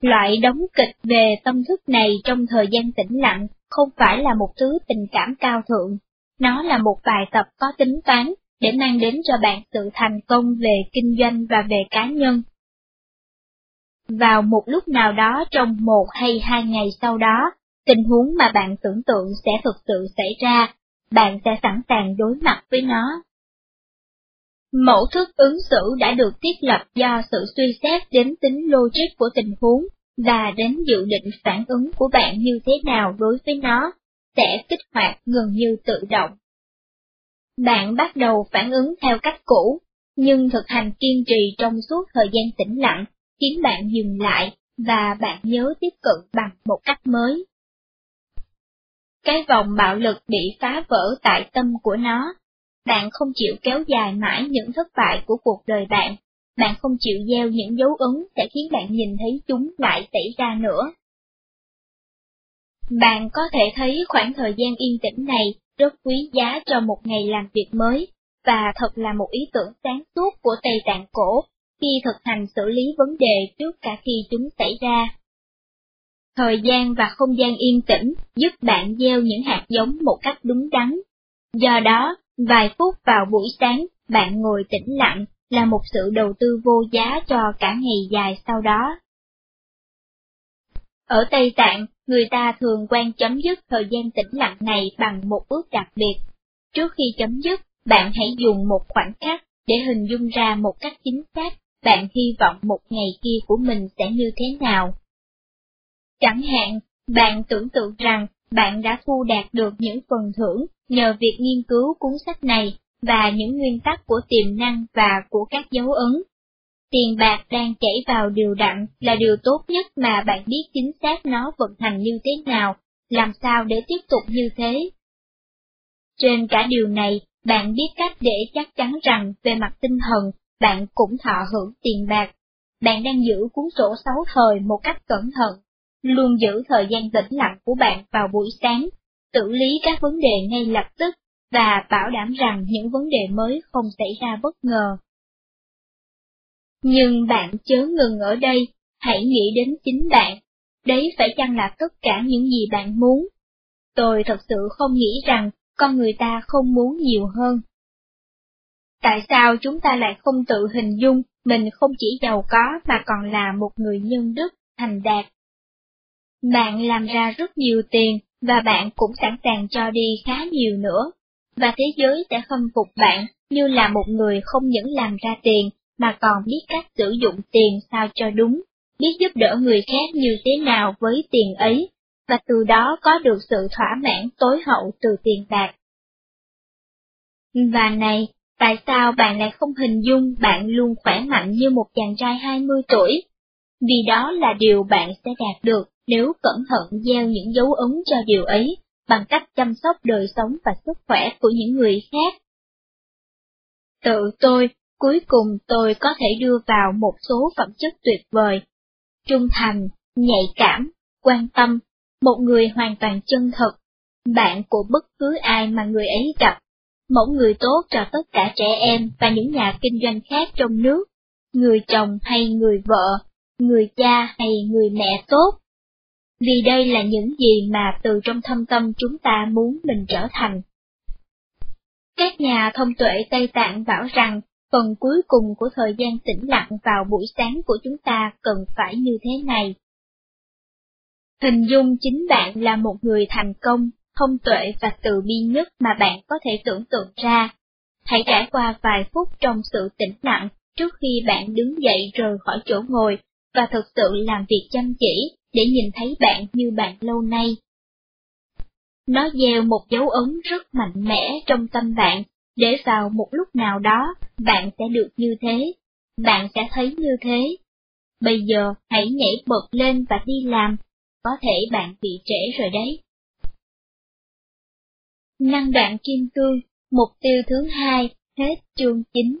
Loại đóng kịch về tâm thức này trong thời gian tĩnh lặng không phải là một thứ tình cảm cao thượng, nó là một bài tập có tính toán để mang đến cho bạn sự thành công về kinh doanh và về cá nhân. Vào một lúc nào đó trong một hay hai ngày sau đó, tình huống mà bạn tưởng tượng sẽ thực sự xảy ra, bạn sẽ sẵn sàng đối mặt với nó. Mẫu thức ứng xử đã được thiết lập do sự suy xét đến tính logic của tình huống và đến dự định phản ứng của bạn như thế nào đối với nó, sẽ kích hoạt gần như tự động. Bạn bắt đầu phản ứng theo cách cũ, nhưng thực hành kiên trì trong suốt thời gian tĩnh lặng khiến bạn dừng lại và bạn nhớ tiếp cận bằng một cách mới. Cái vòng bạo lực bị phá vỡ tại tâm của nó bạn không chịu kéo dài mãi những thất bại của cuộc đời bạn, bạn không chịu gieo những dấu ấn sẽ khiến bạn nhìn thấy chúng lại xảy ra nữa. Bạn có thể thấy khoảng thời gian yên tĩnh này rất quý giá cho một ngày làm việc mới, và thật là một ý tưởng sáng suốt của Tây Tạng cổ khi thực hành xử lý vấn đề trước cả khi chúng xảy ra. Thời gian và không gian yên tĩnh giúp bạn gieo những hạt giống một cách đúng đắn. Do đó, Vài phút vào buổi sáng, bạn ngồi tĩnh lặng là một sự đầu tư vô giá cho cả ngày dài sau đó. Ở Tây Tạng, người ta thường quen chấm dứt thời gian tĩnh lặng này bằng một bước đặc biệt. Trước khi chấm dứt, bạn hãy dùng một khoảnh khắc để hình dung ra một cách chính xác bạn hy vọng một ngày kia của mình sẽ như thế nào. Chẳng hạn, bạn tưởng tượng rằng bạn đã thu đạt được những phần thưởng nhờ việc nghiên cứu cuốn sách này và những nguyên tắc của tiềm năng và của các dấu ấn. Tiền bạc đang chảy vào điều đặn là điều tốt nhất mà bạn biết chính xác nó vận hành như thế nào, làm sao để tiếp tục như thế. Trên cả điều này, bạn biết cách để chắc chắn rằng về mặt tinh thần, bạn cũng thọ hưởng tiền bạc. Bạn đang giữ cuốn sổ sáu thời một cách cẩn thận, luôn giữ thời gian tĩnh lặng của bạn vào buổi sáng xử lý các vấn đề ngay lập tức và bảo đảm rằng những vấn đề mới không xảy ra bất ngờ. Nhưng bạn chớ ngừng ở đây, hãy nghĩ đến chính bạn, đấy phải chăng là tất cả những gì bạn muốn? Tôi thật sự không nghĩ rằng con người ta không muốn nhiều hơn. Tại sao chúng ta lại không tự hình dung mình không chỉ giàu có mà còn là một người nhân đức, thành đạt? Bạn làm ra rất nhiều tiền, và bạn cũng sẵn sàng cho đi khá nhiều nữa, và thế giới sẽ khâm phục bạn như là một người không những làm ra tiền, mà còn biết cách sử dụng tiền sao cho đúng, biết giúp đỡ người khác như thế nào với tiền ấy, và từ đó có được sự thỏa mãn tối hậu từ tiền bạc. Và này, tại sao bạn lại không hình dung bạn luôn khỏe mạnh như một chàng trai 20 tuổi? Vì đó là điều bạn sẽ đạt được nếu cẩn thận gieo những dấu ấn cho điều ấy, bằng cách chăm sóc đời sống và sức khỏe của những người khác. Tự tôi, Cuối cùng tôi có thể đưa vào một số phẩm chất tuyệt vời. Trung thành, nhạy cảm, quan tâm, một người hoàn toàn chân thật, bạn của bất cứ ai mà người ấy gặp, mẫu người tốt cho tất cả trẻ em và những nhà kinh doanh khác trong nước, người chồng hay người vợ, người cha hay người mẹ tốt. Vì đây là những gì mà từ trong thâm tâm chúng ta muốn mình trở thành. Các nhà thông tuệ Tây Tạng bảo rằng phần cuối cùng của thời gian tĩnh lặng vào buổi sáng của chúng ta cần phải như thế này. Hình dung chính bạn là một người thành công, thông tuệ và từ bi nhất mà bạn có thể tưởng tượng ra. Hãy trải qua vài phút trong sự tĩnh lặng trước khi bạn đứng dậy rời khỏi chỗ ngồi và thực sự làm việc chăm chỉ để nhìn thấy bạn như bạn lâu nay. Nó gieo một dấu ấn rất mạnh mẽ trong tâm bạn, để vào một lúc nào đó bạn sẽ được như thế, bạn sẽ thấy như thế. Bây giờ hãy nhảy bật lên và đi làm, có thể bạn bị trễ rồi đấy. Năng đoạn kim cương, mục tiêu thứ hai, hết chương 9.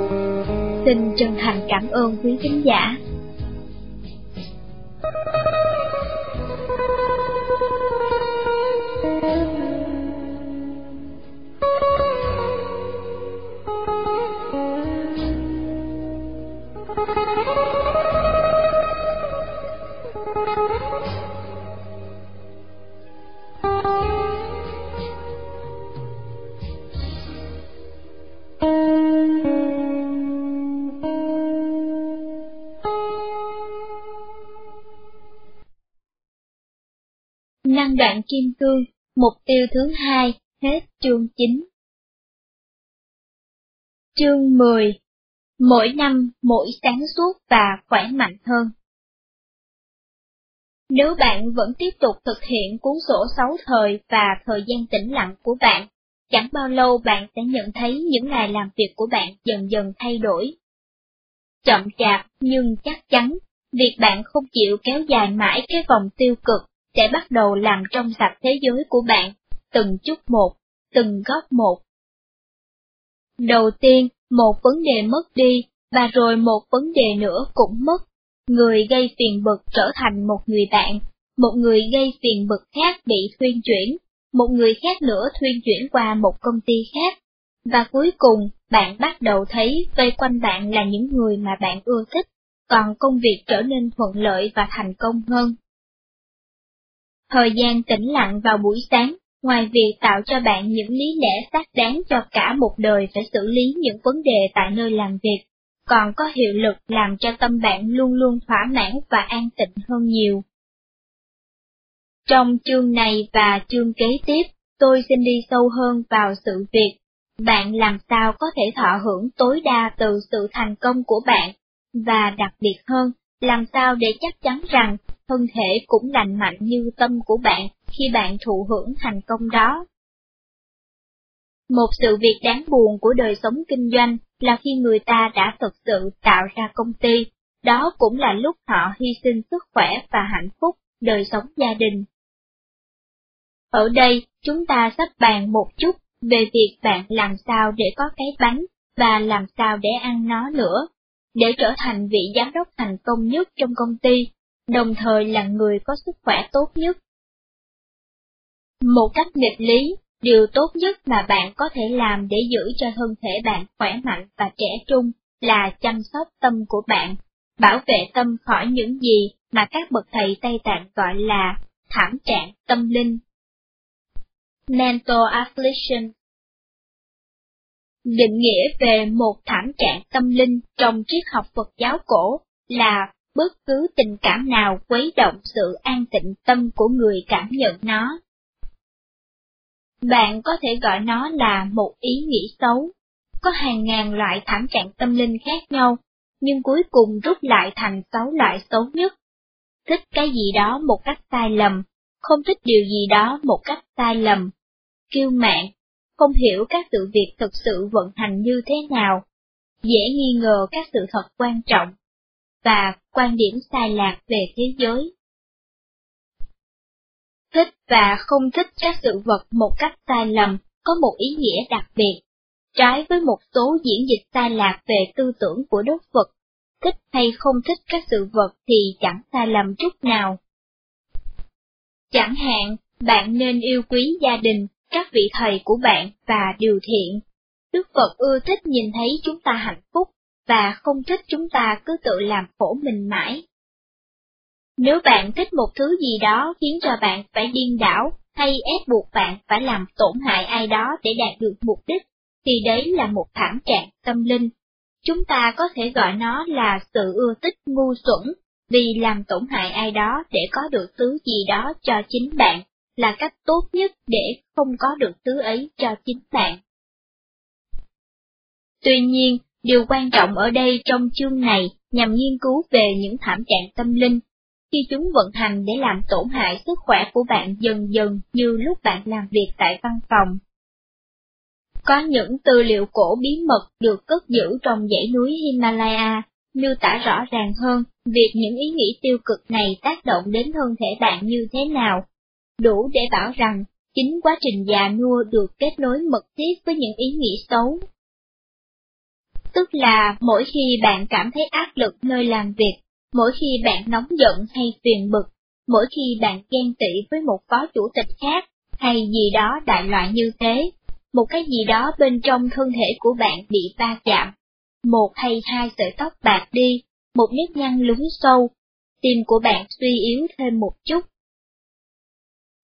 Xin chân thành cảm ơn quý khán giả. Đoạn kim cương, mục tiêu thứ hai, hết chương 9. Chương 10 Mỗi năm mỗi sáng suốt và khỏe mạnh hơn. Nếu bạn vẫn tiếp tục thực hiện cuốn sổ sáu thời và thời gian tĩnh lặng của bạn, chẳng bao lâu bạn sẽ nhận thấy những ngày làm việc của bạn dần dần thay đổi. Chậm chạp nhưng chắc chắn, việc bạn không chịu kéo dài mãi cái vòng tiêu cực sẽ bắt đầu làm trong sạch thế giới của bạn, từng chút một, từng góc một. Đầu tiên, một vấn đề mất đi, và rồi một vấn đề nữa cũng mất. Người gây phiền bực trở thành một người bạn, một người gây phiền bực khác bị thuyên chuyển, một người khác nữa thuyên chuyển qua một công ty khác. Và cuối cùng, bạn bắt đầu thấy vây quanh bạn là những người mà bạn ưa thích, còn công việc trở nên thuận lợi và thành công hơn. Thời gian tĩnh lặng vào buổi sáng, ngoài việc tạo cho bạn những lý lẽ xác đáng cho cả một đời phải xử lý những vấn đề tại nơi làm việc, còn có hiệu lực làm cho tâm bạn luôn luôn thỏa mãn và an tịnh hơn nhiều. Trong chương này và chương kế tiếp, tôi xin đi sâu hơn vào sự việc, bạn làm sao có thể thọ hưởng tối đa từ sự thành công của bạn, và đặc biệt hơn, làm sao để chắc chắn rằng thân thể cũng lành mạnh như tâm của bạn khi bạn thụ hưởng thành công đó. Một sự việc đáng buồn của đời sống kinh doanh là khi người ta đã thực sự tạo ra công ty, đó cũng là lúc họ hy sinh sức khỏe và hạnh phúc, đời sống gia đình. Ở đây, chúng ta sắp bàn một chút về việc bạn làm sao để có cái bánh, và làm sao để ăn nó nữa, để trở thành vị giám đốc thành công nhất trong công ty, đồng thời là người có sức khỏe tốt nhất. Một cách nghịch lý, điều tốt nhất mà bạn có thể làm để giữ cho thân thể bạn khỏe mạnh và trẻ trung là chăm sóc tâm của bạn, bảo vệ tâm khỏi những gì mà các bậc thầy Tây Tạng gọi là thảm trạng tâm linh. Mental affliction Định nghĩa về một thảm trạng tâm linh trong triết học Phật giáo cổ là bất cứ tình cảm nào quấy động sự an tịnh tâm của người cảm nhận nó. Bạn có thể gọi nó là một ý nghĩ xấu. Có hàng ngàn loại thảm trạng tâm linh khác nhau, nhưng cuối cùng rút lại thành sáu loại xấu nhất. Thích cái gì đó một cách sai lầm, không thích điều gì đó một cách sai lầm. Kiêu mạn, không hiểu các sự việc thực sự vận hành như thế nào, dễ nghi ngờ các sự thật quan trọng, và quan điểm sai lạc về thế giới. Thích và không thích các sự vật một cách sai lầm có một ý nghĩa đặc biệt, trái với một số diễn dịch sai lạc về tư tưởng của Đức Phật. Thích hay không thích các sự vật thì chẳng sai lầm chút nào. Chẳng hạn, bạn nên yêu quý gia đình, các vị thầy của bạn và điều thiện. Đức Phật ưa thích nhìn thấy chúng ta hạnh phúc, và không thích chúng ta cứ tự làm khổ mình mãi. Nếu bạn thích một thứ gì đó khiến cho bạn phải điên đảo, hay ép buộc bạn phải làm tổn hại ai đó để đạt được mục đích, thì đấy là một thảm trạng tâm linh. Chúng ta có thể gọi nó là sự ưa thích ngu xuẩn, vì làm tổn hại ai đó để có được thứ gì đó cho chính bạn, là cách tốt nhất để không có được thứ ấy cho chính bạn. Tuy nhiên, điều quan trọng ở đây trong chương này nhằm nghiên cứu về những thảm trạng tâm linh khi chúng vận hành để làm tổn hại sức khỏe của bạn dần dần như lúc bạn làm việc tại văn phòng. Có những tư liệu cổ bí mật được cất giữ trong dãy núi Himalaya, miêu tả rõ ràng hơn việc những ý nghĩ tiêu cực này tác động đến thân thể bạn như thế nào, đủ để bảo rằng chính quá trình già nua được kết nối mật thiết với những ý nghĩ xấu. Tức là mỗi khi bạn cảm thấy áp lực nơi làm việc, Mỗi khi bạn nóng giận hay phiền bực, mỗi khi bạn ghen tị với một phó chủ tịch khác, hay gì đó đại loại như thế, một cái gì đó bên trong thân thể của bạn bị va chạm, một hay hai sợi tóc bạc đi, một nếp nhăn lún sâu, tim của bạn suy yếu thêm một chút.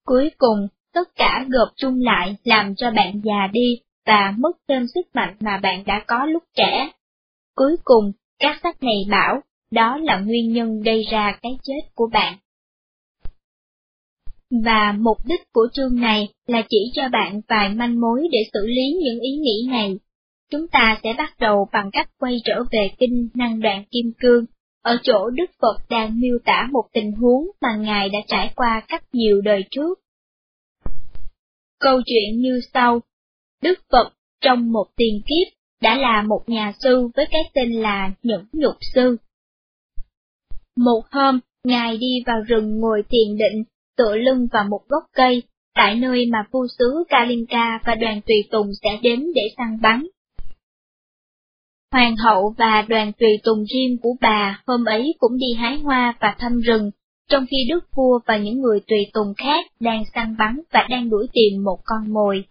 Cuối cùng, tất cả gộp chung lại làm cho bạn già đi và mất thêm sức mạnh mà bạn đã có lúc trẻ. Cuối cùng, các sách này bảo đó là nguyên nhân gây ra cái chết của bạn. Và mục đích của chương này là chỉ cho bạn vài manh mối để xử lý những ý nghĩ này. Chúng ta sẽ bắt đầu bằng cách quay trở về kinh năng đoạn kim cương, ở chỗ Đức Phật đang miêu tả một tình huống mà Ngài đã trải qua cách nhiều đời trước. Câu chuyện như sau. Đức Phật trong một tiền kiếp đã là một nhà sư với cái tên là Nhẫn Nhục Sư. Một hôm, Ngài đi vào rừng ngồi thiền định, tựa lưng vào một gốc cây, tại nơi mà phu sứ Kalinka và đoàn tùy tùng sẽ đến để săn bắn. Hoàng hậu và đoàn tùy tùng riêng của bà hôm ấy cũng đi hái hoa và thăm rừng, trong khi đức vua và những người tùy tùng khác đang săn bắn và đang đuổi tìm một con mồi.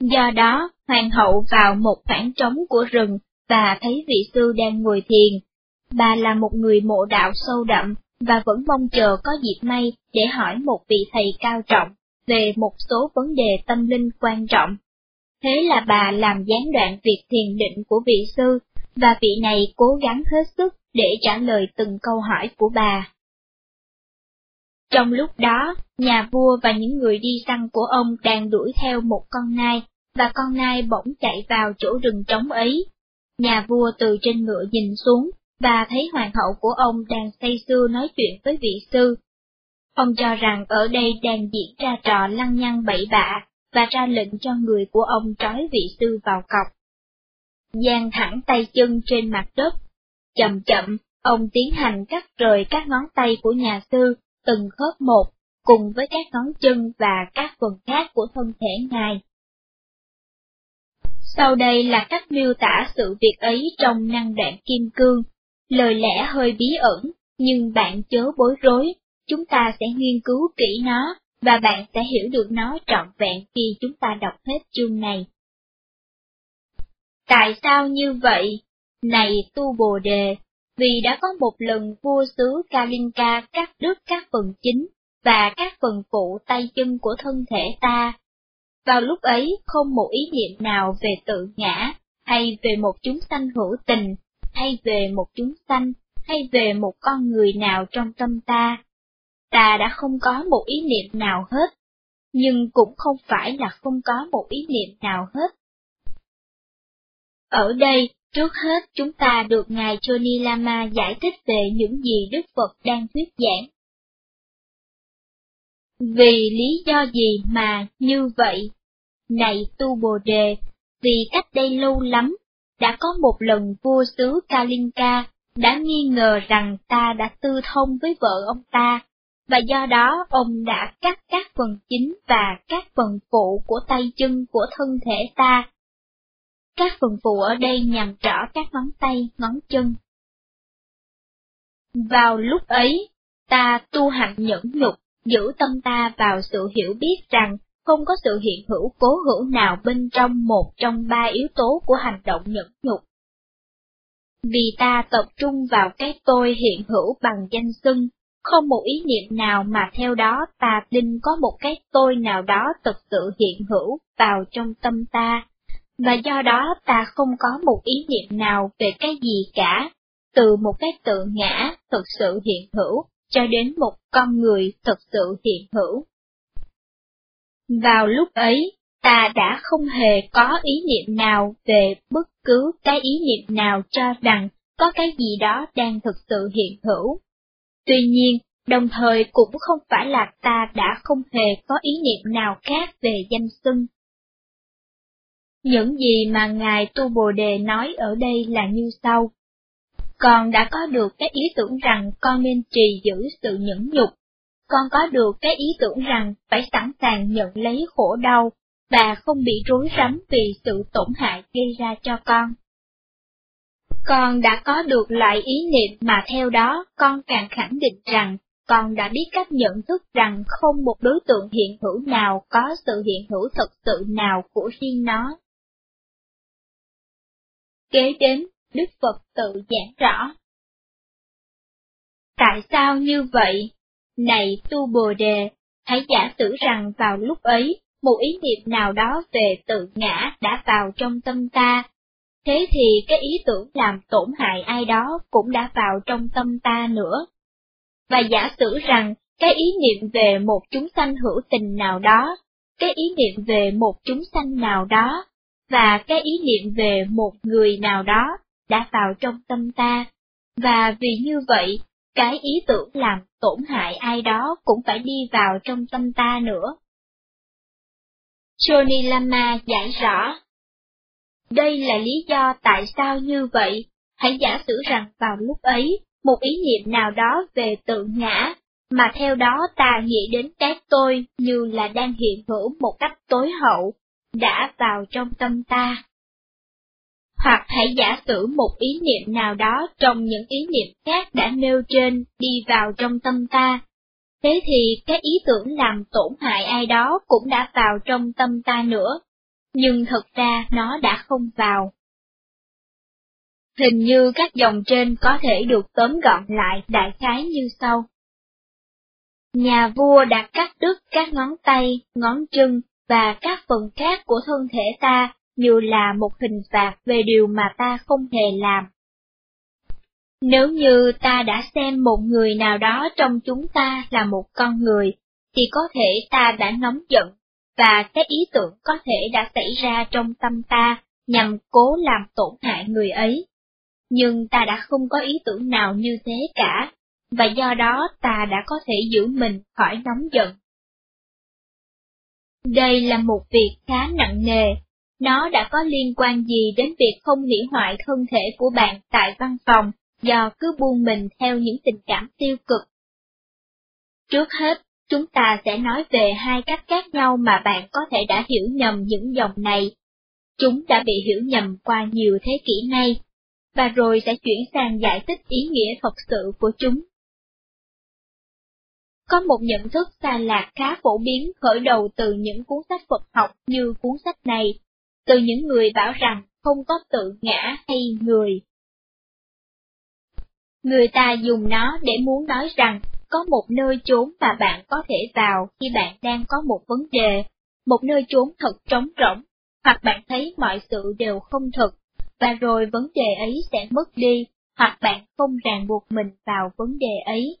Do đó, hoàng hậu vào một khoảng trống của rừng và thấy vị sư đang ngồi thiền. Bà là một người mộ đạo sâu đậm và vẫn mong chờ có dịp may để hỏi một vị thầy cao trọng về một số vấn đề tâm linh quan trọng. Thế là bà làm gián đoạn việc thiền định của vị sư, và vị này cố gắng hết sức để trả lời từng câu hỏi của bà. Trong lúc đó, nhà vua và những người đi săn của ông đang đuổi theo một con nai, và con nai bỗng chạy vào chỗ rừng trống ấy. Nhà vua từ trên ngựa nhìn xuống, và thấy hoàng hậu của ông đang say sưa nói chuyện với vị sư. Ông cho rằng ở đây đang diễn ra trò lăng nhăng bậy bạ, và ra lệnh cho người của ông trói vị sư vào cọc. Giang thẳng tay chân trên mặt đất. Chậm chậm, ông tiến hành cắt rời các ngón tay của nhà sư, từng khớp một, cùng với các ngón chân và các phần khác của thân thể ngài. Sau đây là cách miêu tả sự việc ấy trong năng đoạn kim cương, lời lẽ hơi bí ẩn, nhưng bạn chớ bối rối, chúng ta sẽ nghiên cứu kỹ nó, và bạn sẽ hiểu được nó trọn vẹn khi chúng ta đọc hết chương này. Tại sao như vậy? Này tu bồ đề, vì đã có một lần vua xứ Kalinka cắt đứt các phần chính và các phần phụ tay chân của thân thể ta. Vào lúc ấy không một ý niệm nào về tự ngã, hay về một chúng sanh hữu tình, hay về một chúng sanh, hay về một con người nào trong tâm ta. Ta đã không có một ý niệm nào hết, nhưng cũng không phải là không có một ý niệm nào hết. Ở đây, Trước hết chúng ta được Ngài Johnny Lama giải thích về những gì Đức Phật đang thuyết giảng. Vì lý do gì mà như vậy? Này Tu Bồ Đề, vì cách đây lâu lắm, đã có một lần vua xứ Kalinka đã nghi ngờ rằng ta đã tư thông với vợ ông ta, và do đó ông đã cắt các phần chính và các phần phụ của tay chân của thân thể ta các phần phụ ở đây nhằm trỏ các ngón tay, ngón chân. Vào lúc ấy, ta tu hành nhẫn nhục, giữ tâm ta vào sự hiểu biết rằng không có sự hiện hữu cố hữu nào bên trong một trong ba yếu tố của hành động nhẫn nhục. Vì ta tập trung vào cái tôi hiện hữu bằng danh xưng, không một ý niệm nào mà theo đó ta tin có một cái tôi nào đó thực sự hiện hữu vào trong tâm ta, và do đó ta không có một ý niệm nào về cái gì cả, từ một cái tự ngã thực sự hiện hữu, cho đến một con người thực sự hiện hữu. Vào lúc ấy, ta đã không hề có ý niệm nào về bất cứ cái ý niệm nào cho rằng có cái gì đó đang thực sự hiện hữu. Tuy nhiên, đồng thời cũng không phải là ta đã không hề có ý niệm nào khác về danh xưng những gì mà Ngài Tu Bồ Đề nói ở đây là như sau. Con đã có được cái ý tưởng rằng con nên trì giữ sự nhẫn nhục. Con có được cái ý tưởng rằng phải sẵn sàng nhận lấy khổ đau, và không bị rối rắm vì sự tổn hại gây ra cho con. Con đã có được loại ý niệm mà theo đó con càng khẳng định rằng con đã biết cách nhận thức rằng không một đối tượng hiện hữu nào có sự hiện hữu thực sự nào của riêng nó. Kế đến, Đức Phật tự giảng rõ. Tại sao như vậy? Này Tu Bồ Đề, hãy giả sử rằng vào lúc ấy, một ý niệm nào đó về tự ngã đã vào trong tâm ta. Thế thì cái ý tưởng làm tổn hại ai đó cũng đã vào trong tâm ta nữa. Và giả sử rằng cái ý niệm về một chúng sanh hữu tình nào đó, cái ý niệm về một chúng sanh nào đó, và cái ý niệm về một người nào đó đã vào trong tâm ta, và vì như vậy, cái ý tưởng làm tổn hại ai đó cũng phải đi vào trong tâm ta nữa. Johnny Lama giải rõ. Đây là lý do tại sao như vậy, hãy giả sử rằng vào lúc ấy, một ý niệm nào đó về tự ngã, mà theo đó ta nghĩ đến cái tôi như là đang hiện hữu một cách tối hậu, đã vào trong tâm ta. Hoặc hãy giả sử một ý niệm nào đó trong những ý niệm khác đã nêu trên đi vào trong tâm ta. Thế thì cái ý tưởng làm tổn hại ai đó cũng đã vào trong tâm ta nữa, nhưng thật ra nó đã không vào. Hình như các dòng trên có thể được tóm gọn lại đại khái như sau. Nhà vua đã cắt đứt các ngón tay, ngón chân và các phần khác của thân thể ta như là một hình phạt về điều mà ta không hề làm. Nếu như ta đã xem một người nào đó trong chúng ta là một con người, thì có thể ta đã nóng giận, và cái ý tưởng có thể đã xảy ra trong tâm ta nhằm cố làm tổn hại người ấy. Nhưng ta đã không có ý tưởng nào như thế cả, và do đó ta đã có thể giữ mình khỏi nóng giận. Đây là một việc khá nặng nề, nó đã có liên quan gì đến việc không hủy hoại thân thể của bạn tại văn phòng do cứ buông mình theo những tình cảm tiêu cực. Trước hết, chúng ta sẽ nói về hai cách khác nhau mà bạn có thể đã hiểu nhầm những dòng này. Chúng đã bị hiểu nhầm qua nhiều thế kỷ nay, và rồi sẽ chuyển sang giải thích ý nghĩa thật sự của chúng. Có một nhận thức xa lạc khá phổ biến khởi đầu từ những cuốn sách Phật học như cuốn sách này, từ những người bảo rằng không có tự ngã hay người. Người ta dùng nó để muốn nói rằng có một nơi trốn mà bạn có thể vào khi bạn đang có một vấn đề, một nơi trốn thật trống rỗng, hoặc bạn thấy mọi sự đều không thật và rồi vấn đề ấy sẽ mất đi, hoặc bạn không ràng buộc mình vào vấn đề ấy.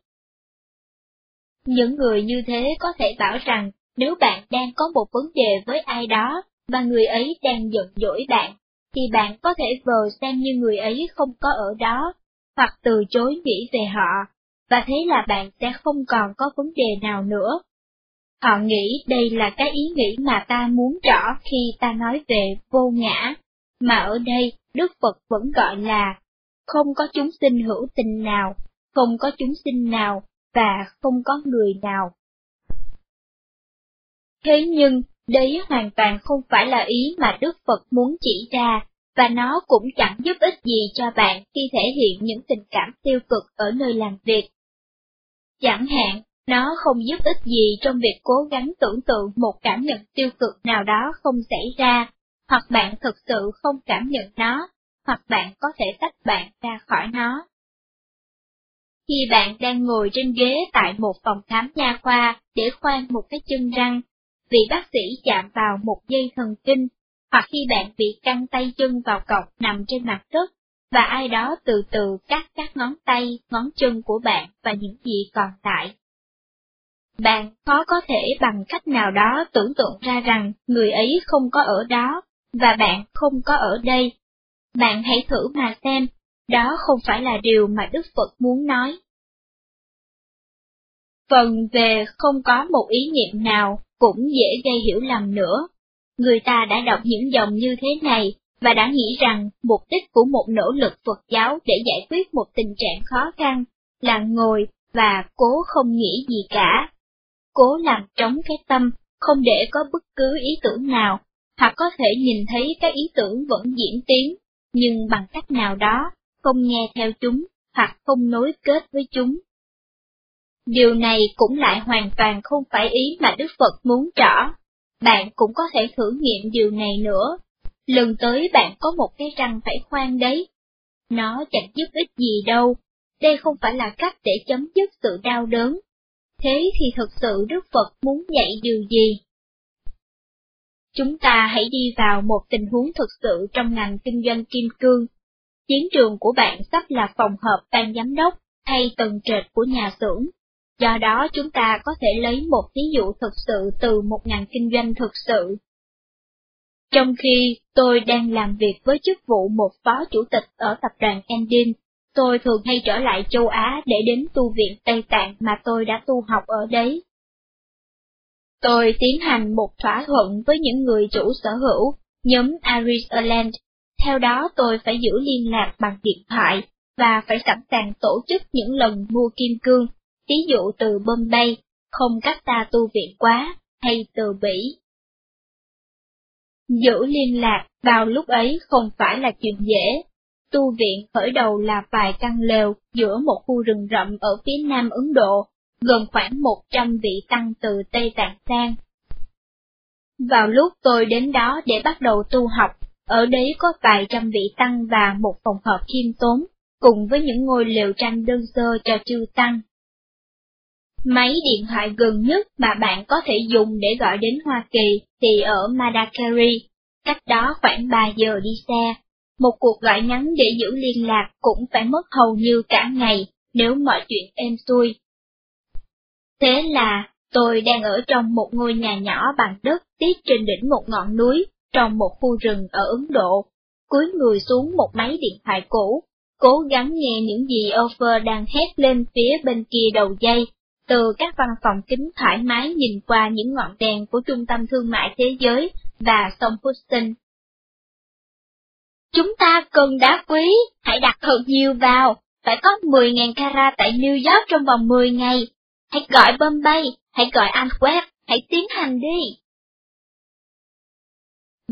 Những người như thế có thể bảo rằng nếu bạn đang có một vấn đề với ai đó, và người ấy đang giận dỗi bạn, thì bạn có thể vờ xem như người ấy không có ở đó, hoặc từ chối nghĩ về họ, và thế là bạn sẽ không còn có vấn đề nào nữa. Họ nghĩ đây là cái ý nghĩ mà ta muốn rõ khi ta nói về vô ngã, mà ở đây Đức Phật vẫn gọi là không có chúng sinh hữu tình nào, không có chúng sinh nào, và không có người nào. Thế nhưng, Đấy hoàn toàn không phải là ý mà Đức Phật muốn chỉ ra, và nó cũng chẳng giúp ích gì cho bạn khi thể hiện những tình cảm tiêu cực ở nơi làm việc. Chẳng hạn, nó không giúp ích gì trong việc cố gắng tưởng tượng một cảm nhận tiêu cực nào đó không xảy ra, hoặc bạn thực sự không cảm nhận nó, hoặc bạn có thể tách bạn ra khỏi nó. Khi bạn đang ngồi trên ghế tại một phòng khám nha khoa để khoan một cái chân răng, vị bác sĩ chạm vào một dây thần kinh, hoặc khi bạn bị căng tay chân vào cọc nằm trên mặt đất, và ai đó từ từ cắt các ngón tay, ngón chân của bạn và những gì còn lại. Bạn khó có thể bằng cách nào đó tưởng tượng ra rằng người ấy không có ở đó, và bạn không có ở đây. Bạn hãy thử mà xem, đó không phải là điều mà Đức Phật muốn nói. Phần về không có một ý niệm nào cũng dễ gây hiểu lầm nữa. Người ta đã đọc những dòng như thế này và đã nghĩ rằng mục đích của một nỗ lực Phật giáo để giải quyết một tình trạng khó khăn là ngồi và cố không nghĩ gì cả. Cố làm trống cái tâm, không để có bất cứ ý tưởng nào, hoặc có thể nhìn thấy các ý tưởng vẫn diễn tiến, nhưng bằng cách nào đó, không nghe theo chúng, hoặc không nối kết với chúng. Điều này cũng lại hoàn toàn không phải ý mà Đức Phật muốn rõ. Bạn cũng có thể thử nghiệm điều này nữa. Lần tới bạn có một cái răng phải khoan đấy. Nó chẳng giúp ích gì đâu. Đây không phải là cách để chấm dứt sự đau đớn. Thế thì thực sự Đức Phật muốn dạy điều gì? Chúng ta hãy đi vào một tình huống thực sự trong ngành kinh doanh kim cương. Chiến trường của bạn sắp là phòng họp ban giám đốc hay tầng trệt của nhà xưởng Do đó chúng ta có thể lấy một ví dụ thực sự từ một ngành kinh doanh thực sự. Trong khi tôi đang làm việc với chức vụ một phó chủ tịch ở tập đoàn Endin, tôi thường hay trở lại châu Á để đến tu viện Tây Tạng mà tôi đã tu học ở đấy. Tôi tiến hành một thỏa thuận với những người chủ sở hữu, nhóm Aris Erland. Theo đó tôi phải giữ liên lạc bằng điện thoại, và phải sẵn sàng tổ chức những lần mua kim cương, ví dụ từ Bombay, không cách ta tu viện quá, hay từ Bỉ. Giữ liên lạc vào lúc ấy không phải là chuyện dễ. Tu viện khởi đầu là vài căn lều giữa một khu rừng rậm ở phía nam Ấn Độ, gần khoảng 100 vị tăng từ Tây Tạng sang. Vào lúc tôi đến đó để bắt đầu tu học, ở đấy có vài trăm vị tăng và một phòng họp khiêm tốn, cùng với những ngôi lều tranh đơn sơ cho chư tăng. Máy điện thoại gần nhất mà bạn có thể dùng để gọi đến Hoa Kỳ thì ở Madakari, cách đó khoảng 3 giờ đi xe. Một cuộc gọi ngắn để giữ liên lạc cũng phải mất hầu như cả ngày nếu mọi chuyện êm xuôi. Thế là, tôi đang ở trong một ngôi nhà nhỏ bằng đất tiết trên đỉnh một ngọn núi, trong một khu rừng ở Ấn Độ, cúi người xuống một máy điện thoại cũ, cố gắng nghe những gì Offer đang hét lên phía bên kia đầu dây, từ các văn phòng kính thoải mái nhìn qua những ngọn đèn của trung tâm thương mại thế giới và sông Houston. Chúng ta cần đá quý, hãy đặt thật nhiều vào, phải có 10.000 carat tại New York trong vòng 10 ngày. Hãy gọi Bombay, hãy gọi Antwerp, hãy tiến hành đi.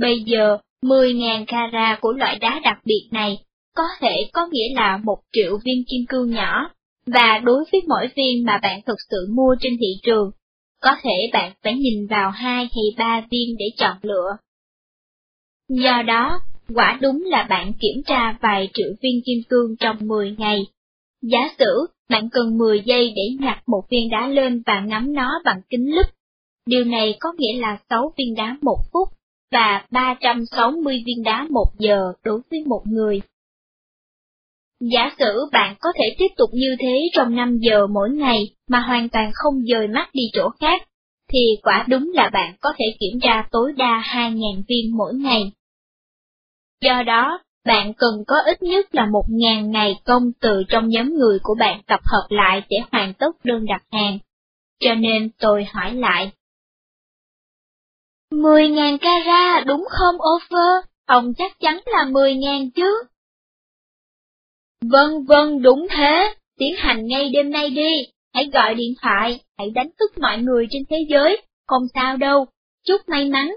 Bây giờ, 10.000 carat của loại đá đặc biệt này có thể có nghĩa là một triệu viên kim cương nhỏ, và đối với mỗi viên mà bạn thực sự mua trên thị trường, có thể bạn phải nhìn vào hai hay ba viên để chọn lựa. Do đó, quả đúng là bạn kiểm tra vài triệu viên kim cương trong 10 ngày. Giả sử bạn cần 10 giây để nhặt một viên đá lên và ngắm nó bằng kính lúp. Điều này có nghĩa là 6 viên đá một phút và 360 viên đá một giờ đối với một người. Giả sử bạn có thể tiếp tục như thế trong 5 giờ mỗi ngày mà hoàn toàn không dời mắt đi chỗ khác, thì quả đúng là bạn có thể kiểm tra tối đa 2.000 viên mỗi ngày. Do đó, bạn cần có ít nhất là 1.000 ngày công từ trong nhóm người của bạn tập hợp lại để hoàn tất đơn đặt hàng. Cho nên tôi hỏi lại. Mười ngàn cara đúng không offer? Ông chắc chắn là mười ngàn chứ? Vâng vâng đúng thế, tiến hành ngay đêm nay đi, hãy gọi điện thoại, hãy đánh thức mọi người trên thế giới, không sao đâu, chúc may mắn.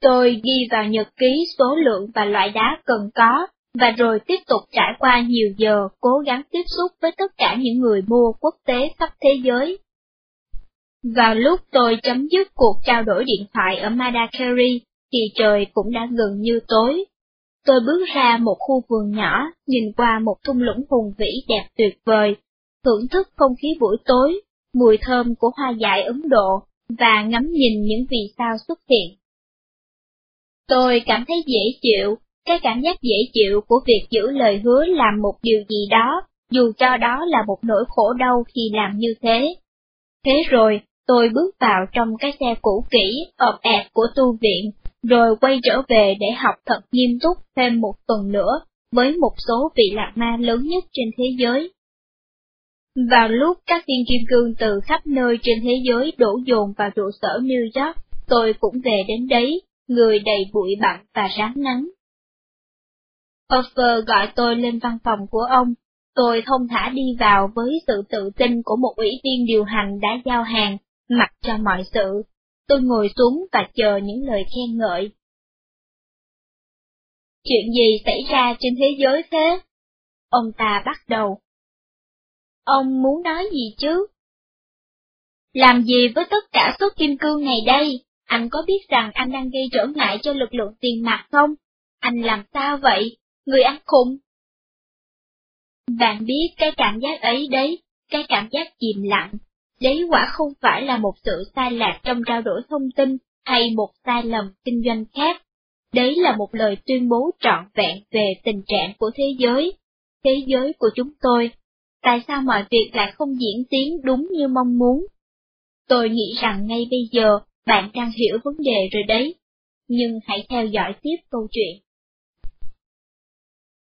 Tôi ghi vào nhật ký số lượng và loại đá cần có, và rồi tiếp tục trải qua nhiều giờ cố gắng tiếp xúc với tất cả những người mua quốc tế khắp thế giới. Vào lúc tôi chấm dứt cuộc trao đổi điện thoại ở Madakeri, thì trời cũng đã gần như tối, Tôi bước ra một khu vườn nhỏ, nhìn qua một thung lũng hùng vĩ đẹp tuyệt vời, thưởng thức không khí buổi tối, mùi thơm của hoa dại Ấn Độ, và ngắm nhìn những vì sao xuất hiện. Tôi cảm thấy dễ chịu, cái cảm giác dễ chịu của việc giữ lời hứa làm một điều gì đó, dù cho đó là một nỗi khổ đau khi làm như thế. Thế rồi, tôi bước vào trong cái xe cũ kỹ, ọp ẹp của tu viện, rồi quay trở về để học thật nghiêm túc thêm một tuần nữa với một số vị lạc ma lớn nhất trên thế giới. Vào lúc các viên kim cương từ khắp nơi trên thế giới đổ dồn vào trụ sở New York, tôi cũng về đến đấy, người đầy bụi bặm và rám nắng. Offer gọi tôi lên văn phòng của ông, tôi thông thả đi vào với sự tự tin của một ủy viên điều hành đã giao hàng, mặc cho mọi sự, Tôi ngồi xuống và chờ những lời khen ngợi. Chuyện gì xảy ra trên thế giới thế? Ông ta bắt đầu. Ông muốn nói gì chứ? Làm gì với tất cả số kim cương này đây? Anh có biết rằng anh đang gây trở ngại cho lực lượng tiền mặt không? Anh làm sao vậy? Người ăn khùng. Bạn biết cái cảm giác ấy đấy, cái cảm giác chìm lặng, Đấy quả không phải là một sự sai lạc trong trao đổi thông tin hay một sai lầm kinh doanh khác. Đấy là một lời tuyên bố trọn vẹn về tình trạng của thế giới, thế giới của chúng tôi, tại sao mọi việc lại không diễn tiến đúng như mong muốn? Tôi nghĩ rằng ngay bây giờ, bạn đang hiểu vấn đề rồi đấy, nhưng hãy theo dõi tiếp câu chuyện.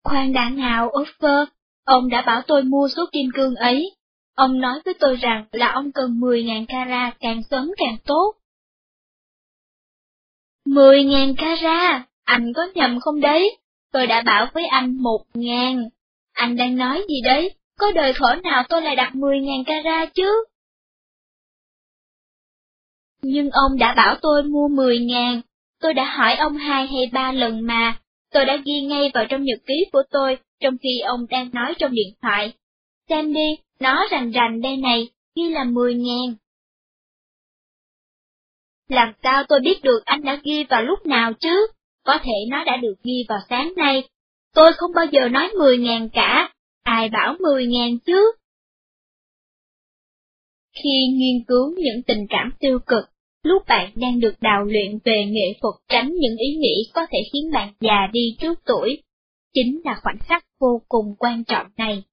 Khoan đã nào, Offer, ông đã bảo tôi mua số kim cương ấy. Ông nói với tôi rằng là ông cần 10.000 cara càng sớm càng tốt. 10.000 cara, anh có nhầm không đấy? Tôi đã bảo với anh 1.000. Anh đang nói gì đấy? Có đời thổ nào tôi lại đặt 10.000 cara chứ? Nhưng ông đã bảo tôi mua 10.000, tôi đã hỏi ông hai hay ba lần mà, tôi đã ghi ngay vào trong nhật ký của tôi, trong khi ông đang nói trong điện thoại. Xem đi, nó rành rành đây này, ghi là 10 ngàn. Làm sao tôi biết được anh đã ghi vào lúc nào chứ? Có thể nó đã được ghi vào sáng nay. Tôi không bao giờ nói 10 ngàn cả, ai bảo 10 ngàn chứ? Khi nghiên cứu những tình cảm tiêu cực, lúc bạn đang được đào luyện về nghệ thuật tránh những ý nghĩ có thể khiến bạn già đi trước tuổi, chính là khoảnh khắc vô cùng quan trọng này.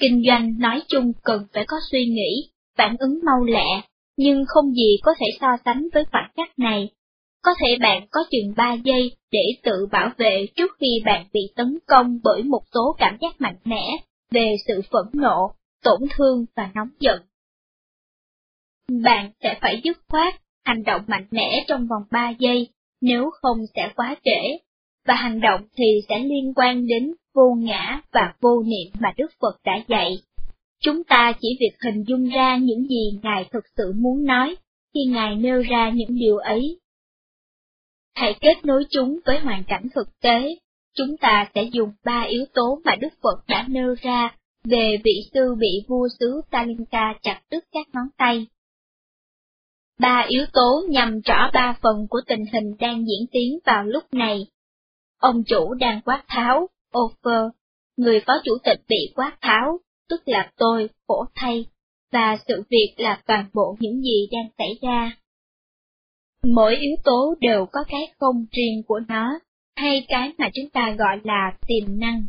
Kinh doanh nói chung cần phải có suy nghĩ, phản ứng mau lẹ, nhưng không gì có thể so sánh với khoảnh khắc này. Có thể bạn có chừng 3 giây để tự bảo vệ trước khi bạn bị tấn công bởi một số cảm giác mạnh mẽ về sự phẫn nộ, tổn thương và nóng giận. Bạn sẽ phải dứt khoát, hành động mạnh mẽ trong vòng 3 giây, nếu không sẽ quá trễ, và hành động thì sẽ liên quan đến vô ngã và vô niệm mà Đức Phật đã dạy. Chúng ta chỉ việc hình dung ra những gì Ngài thực sự muốn nói khi Ngài nêu ra những điều ấy. Hãy kết nối chúng với hoàn cảnh thực tế, chúng ta sẽ dùng ba yếu tố mà Đức Phật đã nêu ra về vị sư bị vua xứ Talinka chặt đứt các ngón tay. Ba yếu tố nhằm rõ ba phần của tình hình đang diễn tiến vào lúc này. Ông chủ đang quát tháo, offer, người phó chủ tịch bị quát tháo, tức là tôi, khổ thay, và sự việc là toàn bộ những gì đang xảy ra. Mỗi yếu tố đều có cái không riêng của nó, hay cái mà chúng ta gọi là tiềm năng.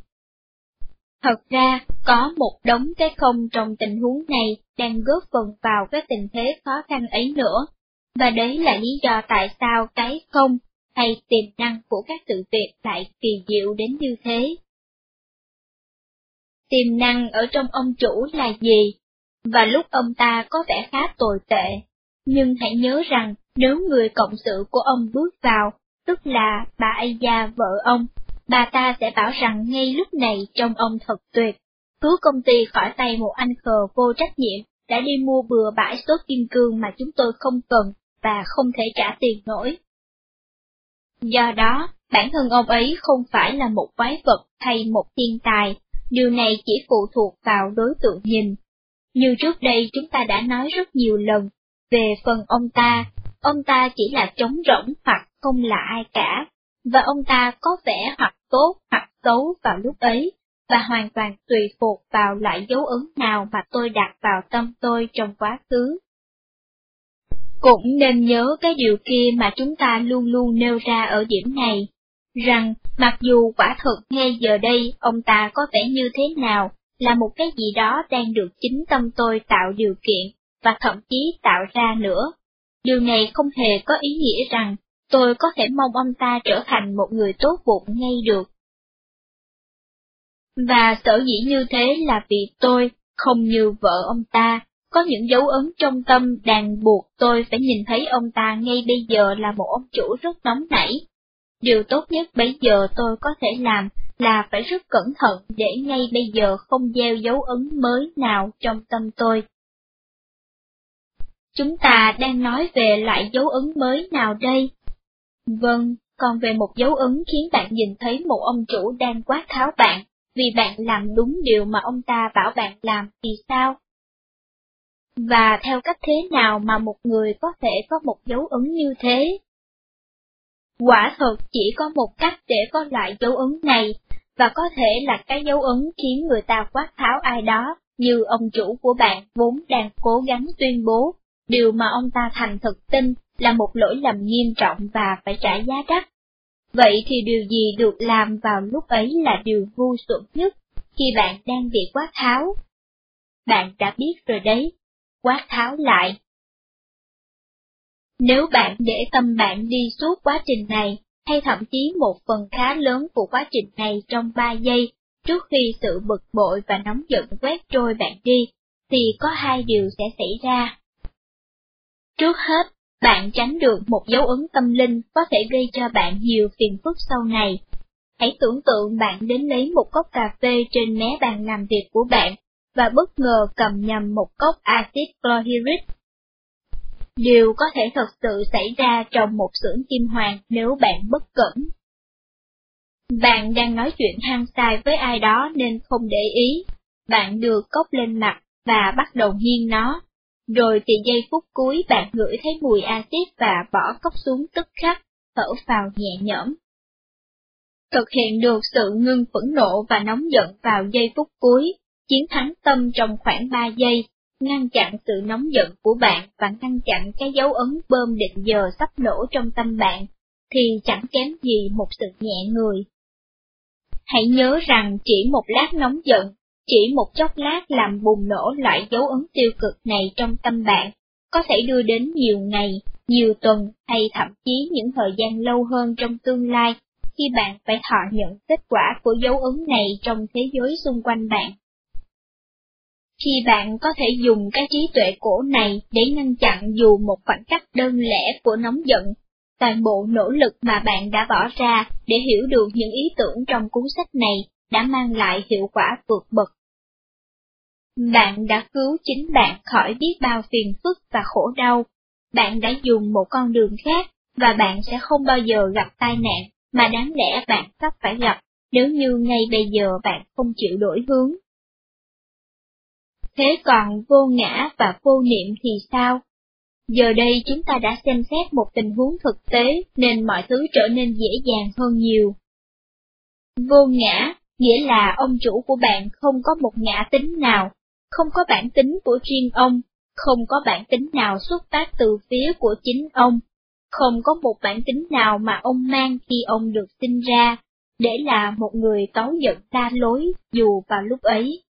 Thật ra, có một đống cái không trong tình huống này đang góp phần vào cái tình thế khó khăn ấy nữa, và đấy là lý do tại sao cái không hay tiềm năng của các sự việc lại kỳ diệu đến như thế. Tiềm năng ở trong ông chủ là gì? Và lúc ông ta có vẻ khá tồi tệ, nhưng hãy nhớ rằng nếu người cộng sự của ông bước vào, tức là bà Aya vợ ông, bà ta sẽ bảo rằng ngay lúc này trong ông thật tuyệt, cứu công ty khỏi tay một anh khờ vô trách nhiệm đã đi mua bừa bãi số kim cương mà chúng tôi không cần và không thể trả tiền nổi. Do đó, bản thân ông ấy không phải là một quái vật hay một thiên tài, điều này chỉ phụ thuộc vào đối tượng nhìn. Như trước đây chúng ta đã nói rất nhiều lần, về phần ông ta, ông ta chỉ là trống rỗng hoặc không là ai cả, và ông ta có vẻ hoặc tốt hoặc xấu vào lúc ấy, và hoàn toàn tùy thuộc vào loại dấu ấn nào mà tôi đặt vào tâm tôi trong quá khứ. Cũng nên nhớ cái điều kia mà chúng ta luôn luôn nêu ra ở điểm này, rằng mặc dù quả thực ngay giờ đây ông ta có vẻ như thế nào, là một cái gì đó đang được chính tâm tôi tạo điều kiện, và thậm chí tạo ra nữa. Điều này không hề có ý nghĩa rằng tôi có thể mong ông ta trở thành một người tốt bụng ngay được. Và sở dĩ như thế là vì tôi, không như vợ ông ta, có những dấu ấn trong tâm đàn buộc tôi phải nhìn thấy ông ta ngay bây giờ là một ông chủ rất nóng nảy. Điều tốt nhất bây giờ tôi có thể làm là phải rất cẩn thận để ngay bây giờ không gieo dấu ấn mới nào trong tâm tôi. Chúng ta đang nói về loại dấu ấn mới nào đây? Vâng, còn về một dấu ấn khiến bạn nhìn thấy một ông chủ đang quát tháo bạn, vì bạn làm đúng điều mà ông ta bảo bạn làm thì sao? Và theo cách thế nào mà một người có thể có một dấu ấn như thế? Quả thật chỉ có một cách để có loại dấu ấn này, và có thể là cái dấu ấn khiến người ta quát tháo ai đó, như ông chủ của bạn vốn đang cố gắng tuyên bố, điều mà ông ta thành thực tin là một lỗi lầm nghiêm trọng và phải trả giá đắt. Vậy thì điều gì được làm vào lúc ấy là điều vô xuẩn nhất, khi bạn đang bị quát tháo. Bạn đã biết rồi đấy, quát tháo lại. Nếu bạn để tâm bạn đi suốt quá trình này, hay thậm chí một phần khá lớn của quá trình này trong 3 giây, trước khi sự bực bội và nóng giận quét trôi bạn đi, thì có hai điều sẽ xảy ra. Trước hết, bạn tránh được một dấu ấn tâm linh có thể gây cho bạn nhiều phiền phức sau này. Hãy tưởng tượng bạn đến lấy một cốc cà phê trên mé bàn làm việc của bạn, và bất ngờ cầm nhầm một cốc axit chlorhydric. Điều có thể thật sự xảy ra trong một xưởng kim hoàng nếu bạn bất cẩn. Bạn đang nói chuyện hăng sai với ai đó nên không để ý. Bạn đưa cốc lên mặt và bắt đầu nghiêng nó. Rồi thì giây phút cuối bạn ngửi thấy mùi axit và bỏ cốc xuống tức khắc, thở phào nhẹ nhõm. Thực hiện được sự ngưng phẫn nộ và nóng giận vào giây phút cuối, chiến thắng tâm trong khoảng 3 giây, ngăn chặn sự nóng giận của bạn và ngăn chặn cái dấu ấn bơm định giờ sắp nổ trong tâm bạn, thì chẳng kém gì một sự nhẹ người. Hãy nhớ rằng chỉ một lát nóng giận, chỉ một chốc lát làm bùng nổ loại dấu ấn tiêu cực này trong tâm bạn, có thể đưa đến nhiều ngày, nhiều tuần hay thậm chí những thời gian lâu hơn trong tương lai khi bạn phải thọ nhận kết quả của dấu ấn này trong thế giới xung quanh bạn. Khi bạn có thể dùng cái trí tuệ cổ này để ngăn chặn dù một khoảnh khắc đơn lẻ của nóng giận, toàn bộ nỗ lực mà bạn đã bỏ ra để hiểu được những ý tưởng trong cuốn sách này đã mang lại hiệu quả vượt bậc. Bạn đã cứu chính bạn khỏi biết bao phiền phức và khổ đau. Bạn đã dùng một con đường khác, và bạn sẽ không bao giờ gặp tai nạn mà đáng lẽ bạn sắp phải gặp nếu như ngay bây giờ bạn không chịu đổi hướng. Thế còn vô ngã và vô niệm thì sao? Giờ đây chúng ta đã xem xét một tình huống thực tế nên mọi thứ trở nên dễ dàng hơn nhiều. Vô ngã, nghĩa là ông chủ của bạn không có một ngã tính nào, không có bản tính của riêng ông, không có bản tính nào xuất phát từ phía của chính ông, không có một bản tính nào mà ông mang khi ông được sinh ra, để là một người tấu giận ta lối dù vào lúc ấy.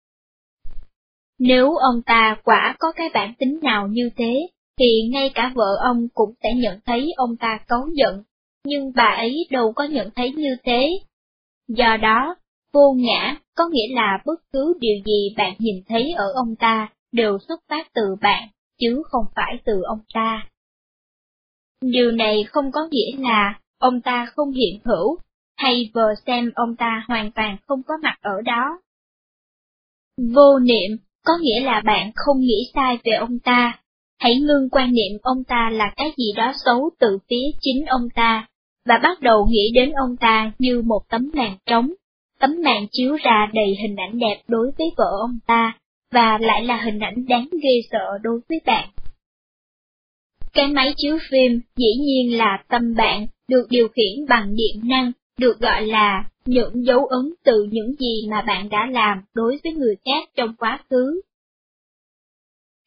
Nếu ông ta quả có cái bản tính nào như thế, thì ngay cả vợ ông cũng sẽ nhận thấy ông ta cấu giận, nhưng bà ấy đâu có nhận thấy như thế. Do đó, vô ngã có nghĩa là bất cứ điều gì bạn nhìn thấy ở ông ta đều xuất phát từ bạn, chứ không phải từ ông ta. Điều này không có nghĩa là ông ta không hiện hữu, hay vờ xem ông ta hoàn toàn không có mặt ở đó. Vô niệm có nghĩa là bạn không nghĩ sai về ông ta. Hãy ngưng quan niệm ông ta là cái gì đó xấu từ phía chính ông ta, và bắt đầu nghĩ đến ông ta như một tấm màn trống. Tấm màn chiếu ra đầy hình ảnh đẹp đối với vợ ông ta, và lại là hình ảnh đáng ghê sợ đối với bạn. Cái máy chiếu phim dĩ nhiên là tâm bạn, được điều khiển bằng điện năng, được gọi là những dấu ấn từ những gì mà bạn đã làm đối với người khác trong quá khứ.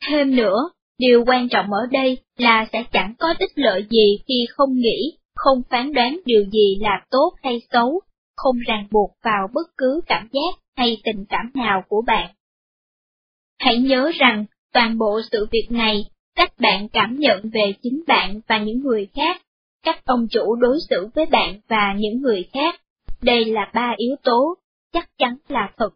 Thêm nữa, điều quan trọng ở đây là sẽ chẳng có ích lợi gì khi không nghĩ, không phán đoán điều gì là tốt hay xấu, không ràng buộc vào bất cứ cảm giác hay tình cảm nào của bạn. Hãy nhớ rằng, toàn bộ sự việc này, cách bạn cảm nhận về chính bạn và những người khác, cách ông chủ đối xử với bạn và những người khác, đây là ba yếu tố, chắc chắn là thật.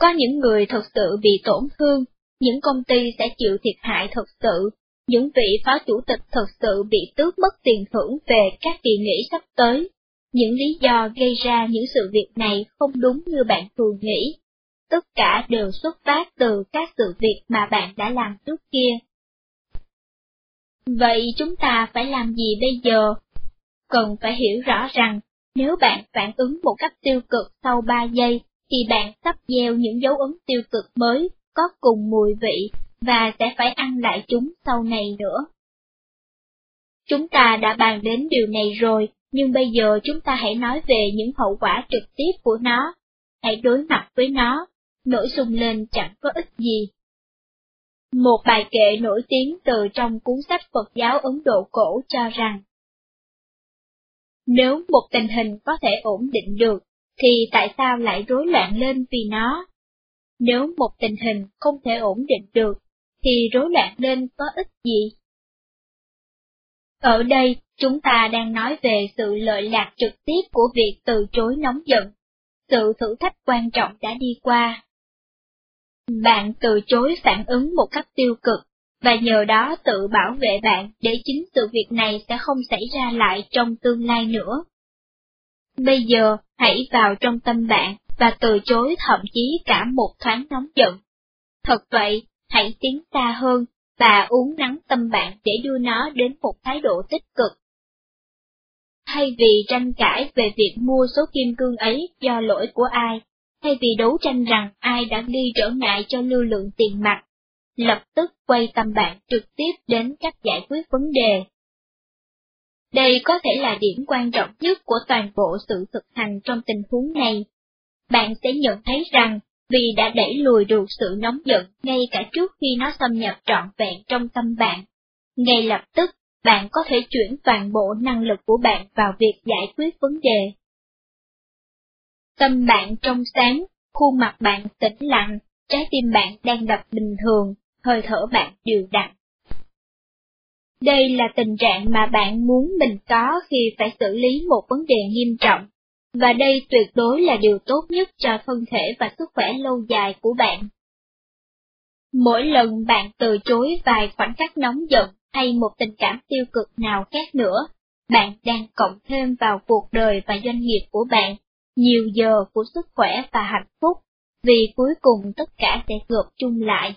Có những người thật sự bị tổn thương, những công ty sẽ chịu thiệt hại thật sự, những vị phó chủ tịch thật sự bị tước mất tiền thưởng về các kỳ nghỉ sắp tới. Những lý do gây ra những sự việc này không đúng như bạn thường nghĩ. Tất cả đều xuất phát từ các sự việc mà bạn đã làm trước kia. Vậy chúng ta phải làm gì bây giờ? Cần phải hiểu rõ rằng, nếu bạn phản ứng một cách tiêu cực sau 3 giây, thì bạn sắp gieo những dấu ấn tiêu cực mới, có cùng mùi vị, và sẽ phải ăn lại chúng sau này nữa. Chúng ta đã bàn đến điều này rồi, nhưng bây giờ chúng ta hãy nói về những hậu quả trực tiếp của nó. Hãy đối mặt với nó, nổi sung lên chẳng có ích gì. Một bài kệ nổi tiếng từ trong cuốn sách Phật giáo Ấn Độ cổ cho rằng, nếu một tình hình có thể ổn định được, thì tại sao lại rối loạn lên vì nó? Nếu một tình hình không thể ổn định được, thì rối loạn lên có ích gì? Ở đây, chúng ta đang nói về sự lợi lạc trực tiếp của việc từ chối nóng giận, sự thử thách quan trọng đã đi qua. Bạn từ chối phản ứng một cách tiêu cực, và nhờ đó tự bảo vệ bạn để chính sự việc này sẽ không xảy ra lại trong tương lai nữa. Bây giờ, hãy vào trong tâm bạn và từ chối thậm chí cả một thoáng nóng giận. Thật vậy, hãy tiến xa hơn và uống nắng tâm bạn để đưa nó đến một thái độ tích cực. Thay vì tranh cãi về việc mua số kim cương ấy do lỗi của ai, thay vì đấu tranh rằng ai đã gây trở ngại cho lưu lượng tiền mặt, lập tức quay tâm bạn trực tiếp đến cách giải quyết vấn đề. Đây có thể là điểm quan trọng nhất của toàn bộ sự thực hành trong tình huống này. Bạn sẽ nhận thấy rằng, vì đã đẩy lùi được sự nóng giận ngay cả trước khi nó xâm nhập trọn vẹn trong tâm bạn, ngay lập tức bạn có thể chuyển toàn bộ năng lực của bạn vào việc giải quyết vấn đề. Tâm bạn trong sáng, khuôn mặt bạn tĩnh lặng, trái tim bạn đang đập bình thường, hơi thở bạn đều đặn. Đây là tình trạng mà bạn muốn mình có khi phải xử lý một vấn đề nghiêm trọng, và đây tuyệt đối là điều tốt nhất cho thân thể và sức khỏe lâu dài của bạn. Mỗi lần bạn từ chối vài khoảnh khắc nóng giận hay một tình cảm tiêu cực nào khác nữa, bạn đang cộng thêm vào cuộc đời và doanh nghiệp của bạn nhiều giờ của sức khỏe và hạnh phúc, vì cuối cùng tất cả sẽ gộp chung lại.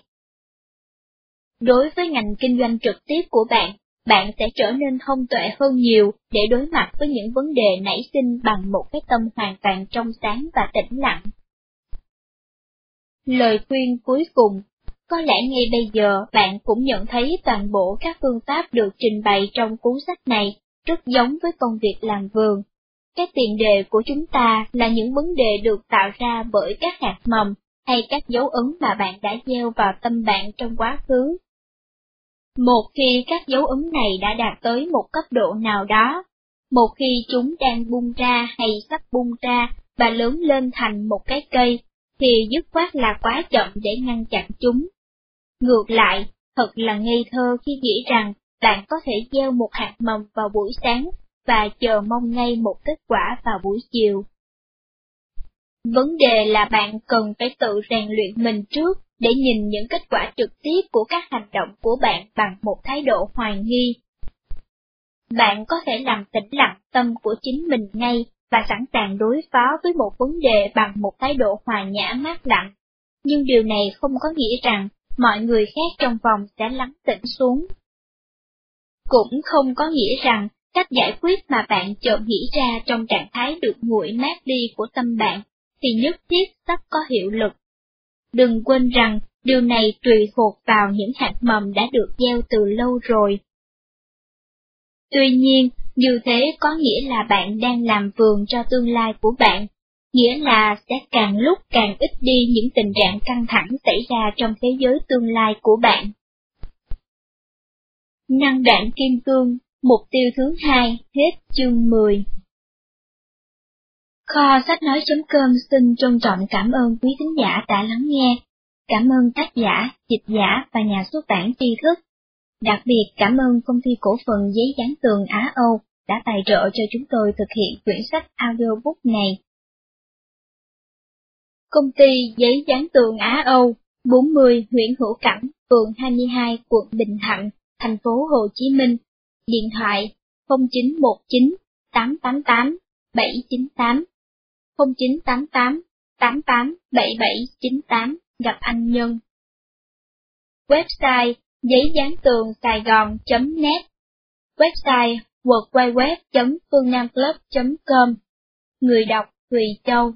Đối với ngành kinh doanh trực tiếp của bạn, bạn sẽ trở nên thông tuệ hơn nhiều để đối mặt với những vấn đề nảy sinh bằng một cái tâm hoàn toàn trong sáng và tĩnh lặng. Lời khuyên cuối cùng Có lẽ ngay bây giờ bạn cũng nhận thấy toàn bộ các phương pháp được trình bày trong cuốn sách này rất giống với công việc làm vườn. Các tiền đề của chúng ta là những vấn đề được tạo ra bởi các hạt mầm hay các dấu ấn mà bạn đã gieo vào tâm bạn trong quá khứ một khi các dấu ấn này đã đạt tới một cấp độ nào đó, một khi chúng đang bung ra hay sắp bung ra và lớn lên thành một cái cây, thì dứt khoát là quá chậm để ngăn chặn chúng. Ngược lại, thật là ngây thơ khi nghĩ rằng bạn có thể gieo một hạt mầm vào buổi sáng và chờ mong ngay một kết quả vào buổi chiều. Vấn đề là bạn cần phải tự rèn luyện mình trước để nhìn những kết quả trực tiếp của các hành động của bạn bằng một thái độ hoài nghi. Bạn có thể làm tĩnh lặng tâm của chính mình ngay và sẵn sàng đối phó với một vấn đề bằng một thái độ hòa nhã mát lặng, nhưng điều này không có nghĩa rằng mọi người khác trong vòng sẽ lắng tĩnh xuống. Cũng không có nghĩa rằng cách giải quyết mà bạn chợt nghĩ ra trong trạng thái được nguội mát đi của tâm bạn thì nhất thiết sắp có hiệu lực Đừng quên rằng, điều này tùy thuộc vào những hạt mầm đã được gieo từ lâu rồi. Tuy nhiên, như thế có nghĩa là bạn đang làm vườn cho tương lai của bạn, nghĩa là sẽ càng lúc càng ít đi những tình trạng căng thẳng xảy ra trong thế giới tương lai của bạn. Năng đạn kim cương, mục tiêu thứ hai, hết chương 10 Kho sách nói.com xin trân trọng cảm ơn quý thính giả đã lắng nghe. Cảm ơn tác giả, dịch giả và nhà xuất bản tri thức. Đặc biệt cảm ơn công ty cổ phần giấy dán tường Á Âu đã tài trợ cho chúng tôi thực hiện quyển sách audiobook này. Công ty giấy dán tường Á Âu, 40 Nguyễn Hữu Cảnh, phường 22, quận Bình Thạnh, thành phố Hồ Chí Minh. Điện thoại 0919 888 798 0988 887798 gặp anh Nhân. Website, giấy dán tường sài gòn.net Website, www.phương com Người đọc Thùy Châu